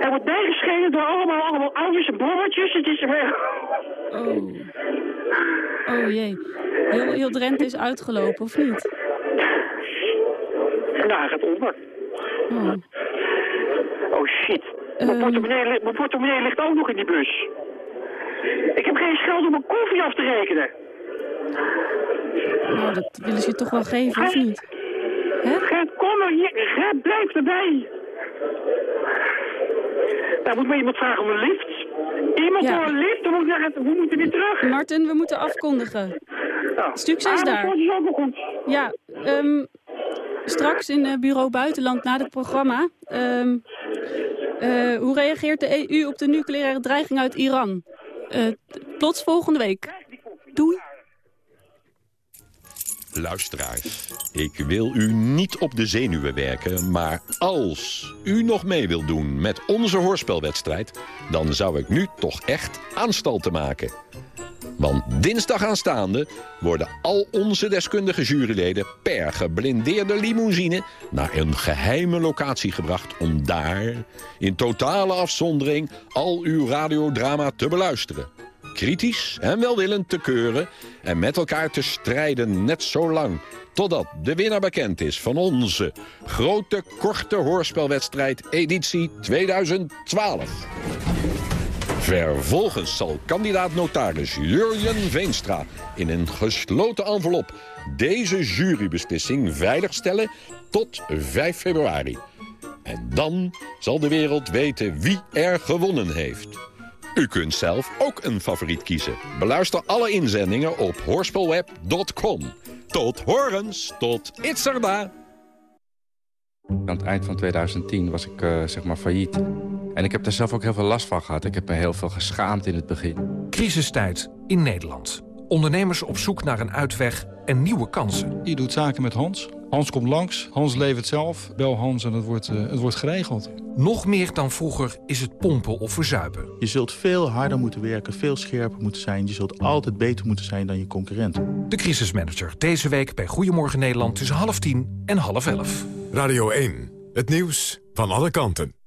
Hij wordt bijgeschenen door allemaal, allemaal oudjes en brommetjes. Het is. Oh. Oh jee. Heel, heel Drenthe is uitgelopen, of niet? Nou, hij gaat onder. Oh. Oh shit. Mijn, portemonnee, li- mijn portemonnee ligt ook nog in die bus. Ik heb geen geld om mijn koffie af te rekenen. Nou, dat willen ze je toch wel geven, of niet? Gert, kom er, hier. Gert, blijf erbij. Nou, moet maar iemand vragen om een lift. Iemand Ja. voor een lift, dan moet ik zeggen, we moeten weer terug. Martin, we moeten afkondigen. Nou, Succes daar. Amersfoort is ook goed. Ja, ehm, straks in eh, Bureau Buitenland na het programma. ehm, eh, hoe reageert de EU op de nucleaire dreiging uit Iran? Eh, plots volgende week. Doei. Luisteraars, ik wil u niet op de zenuwen werken... maar als u nog mee wilt doen met onze hoorspelwedstrijd... dan zou ik nu toch echt aanstalten maken. Want dinsdag aanstaande worden al onze deskundige juryleden... per geblindeerde limousine naar een geheime locatie gebracht... om daar in totale afzondering al uw radiodrama te beluisteren kritisch en welwillend te keuren... en met elkaar te strijden net zo lang... totdat de winnaar bekend is van onze grote korte hoorspelwedstrijd editie 2012. Vervolgens zal kandidaat-notaris Jurjen Veenstra in een gesloten envelop... deze jurybeslissing veiligstellen tot 5 februari. En dan zal de wereld weten wie er gewonnen heeft. U kunt zelf ook een favoriet kiezen. Beluister alle inzendingen op hoorspelweb.com. Tot horens, tot Itzerda. Aan het eind van 2010 was ik uh, zeg maar failliet. En ik heb daar zelf ook heel veel last van gehad. Ik heb me heel veel geschaamd in het begin. Crisistijd in Nederland. Ondernemers op zoek naar een uitweg en nieuwe kansen. Je doet zaken met Hans. Hans komt langs. Hans levert zelf. Bel Hans en het wordt, uh, het wordt geregeld. Nog meer dan vroeger is het pompen of verzuipen. Je zult veel harder moeten werken, veel scherper moeten zijn. Je zult altijd beter moeten zijn dan je concurrent. De crisismanager deze week bij Goedemorgen Nederland tussen half tien en half elf. Radio 1. Het nieuws van alle kanten.